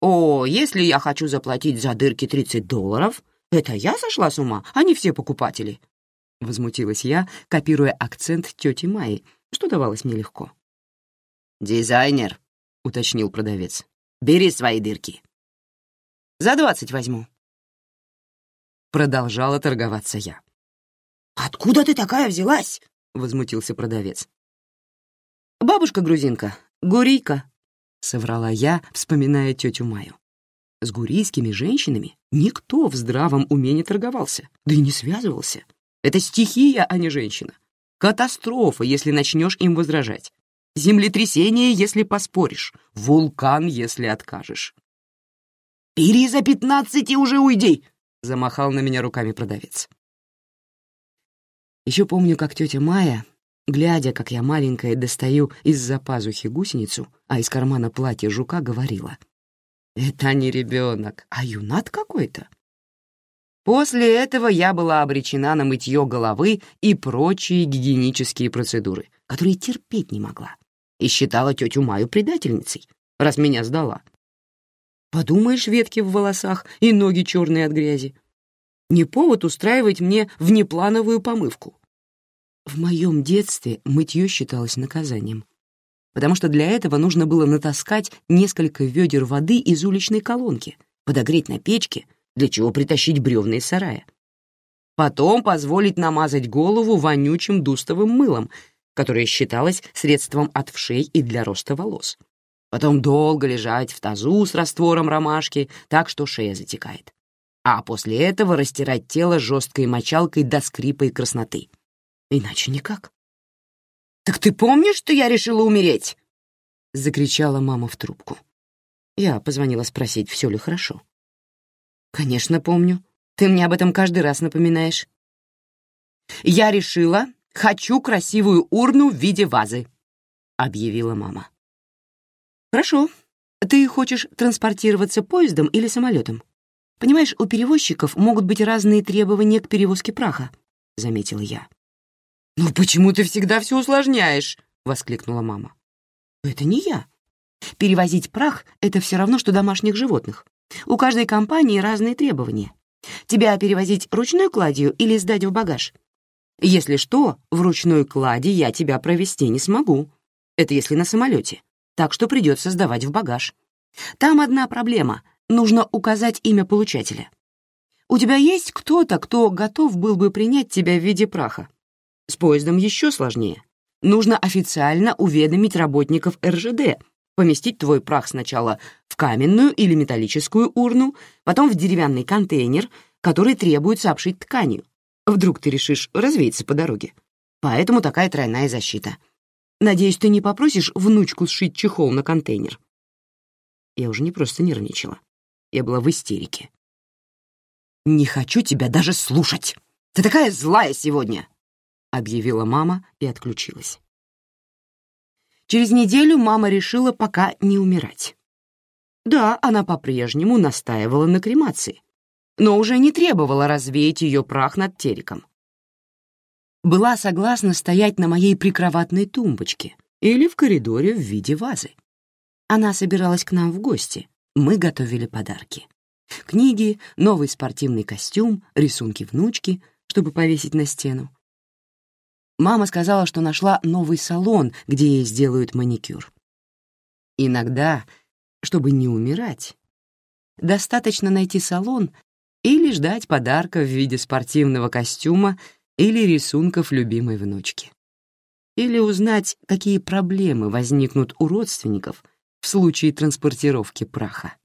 «О, если я хочу заплатить за дырки тридцать долларов, это я сошла с ума, а не все покупатели», — возмутилась я, копируя акцент тети Майи, что давалось мне легко. «Дизайнер», — уточнил продавец. «Бери свои дырки». «За двадцать возьму». Продолжала торговаться я. «Откуда ты такая взялась?» — возмутился продавец. «Бабушка грузинка, Гурийка», — соврала я, вспоминая тетю Маю. С гурийскими женщинами никто в здравом уме не торговался, да и не связывался. Это стихия, а не женщина. Катастрофа, если начнешь им возражать. Землетрясение, если поспоришь. Вулкан, если откажешь. «Бери за пятнадцать и уже уйди!» — замахал на меня руками продавец. Еще помню, как тетя Майя, глядя, как я маленькая достаю из-за пазухи гусеницу, а из кармана платья жука, говорила. «Это не ребенок, а юнат какой-то». После этого я была обречена на мытье головы и прочие гигиенические процедуры, которые терпеть не могла и считала тетю Маю предательницей, раз меня сдала. Подумаешь, ветки в волосах и ноги черные от грязи. Не повод устраивать мне внеплановую помывку. В моем детстве мытье считалось наказанием, потому что для этого нужно было натаскать несколько ведер воды из уличной колонки, подогреть на печке, для чего притащить бревна из сарая. Потом позволить намазать голову вонючим дустовым мылом — которое считалось средством от вшей и для роста волос. Потом долго лежать в тазу с раствором ромашки, так что шея затекает. А после этого растирать тело жесткой мочалкой до скрипа и красноты. Иначе никак. «Так ты помнишь, что я решила умереть?» — закричала мама в трубку. Я позвонила спросить, все ли хорошо. «Конечно, помню. Ты мне об этом каждый раз напоминаешь». «Я решила, «Хочу красивую урну в виде вазы», — объявила мама. «Хорошо. Ты хочешь транспортироваться поездом или самолетом? Понимаешь, у перевозчиков могут быть разные требования к перевозке праха», — заметила я. «Ну почему ты всегда все усложняешь?» — воскликнула мама. «Это не я. Перевозить прах — это все равно, что домашних животных. У каждой компании разные требования. Тебя перевозить ручной кладью или сдать в багаж?» Если что, в ручной кладе я тебя провести не смогу. Это если на самолете. Так что придется сдавать в багаж. Там одна проблема. Нужно указать имя получателя. У тебя есть кто-то, кто готов был бы принять тебя в виде праха? С поездом еще сложнее. Нужно официально уведомить работников РЖД, поместить твой прах сначала в каменную или металлическую урну, потом в деревянный контейнер, который требуется обшить тканью, Вдруг ты решишь развеяться по дороге. Поэтому такая тройная защита. Надеюсь, ты не попросишь внучку сшить чехол на контейнер. Я уже не просто нервничала. Я была в истерике. «Не хочу тебя даже слушать! Ты такая злая сегодня!» — объявила мама и отключилась. Через неделю мама решила пока не умирать. Да, она по-прежнему настаивала на кремации, но уже не требовала развеять ее прах над териком. Была согласна стоять на моей прикроватной тумбочке или в коридоре в виде вазы. Она собиралась к нам в гости, Мы готовили подарки. Книги, новый спортивный костюм, рисунки внучки, чтобы повесить на стену. Мама сказала, что нашла новый салон, где ей сделают маникюр. Иногда, чтобы не умирать, достаточно найти салон или ждать подарка в виде спортивного костюма или рисунков любимой внучки. Или узнать, какие проблемы возникнут у родственников в случае транспортировки праха.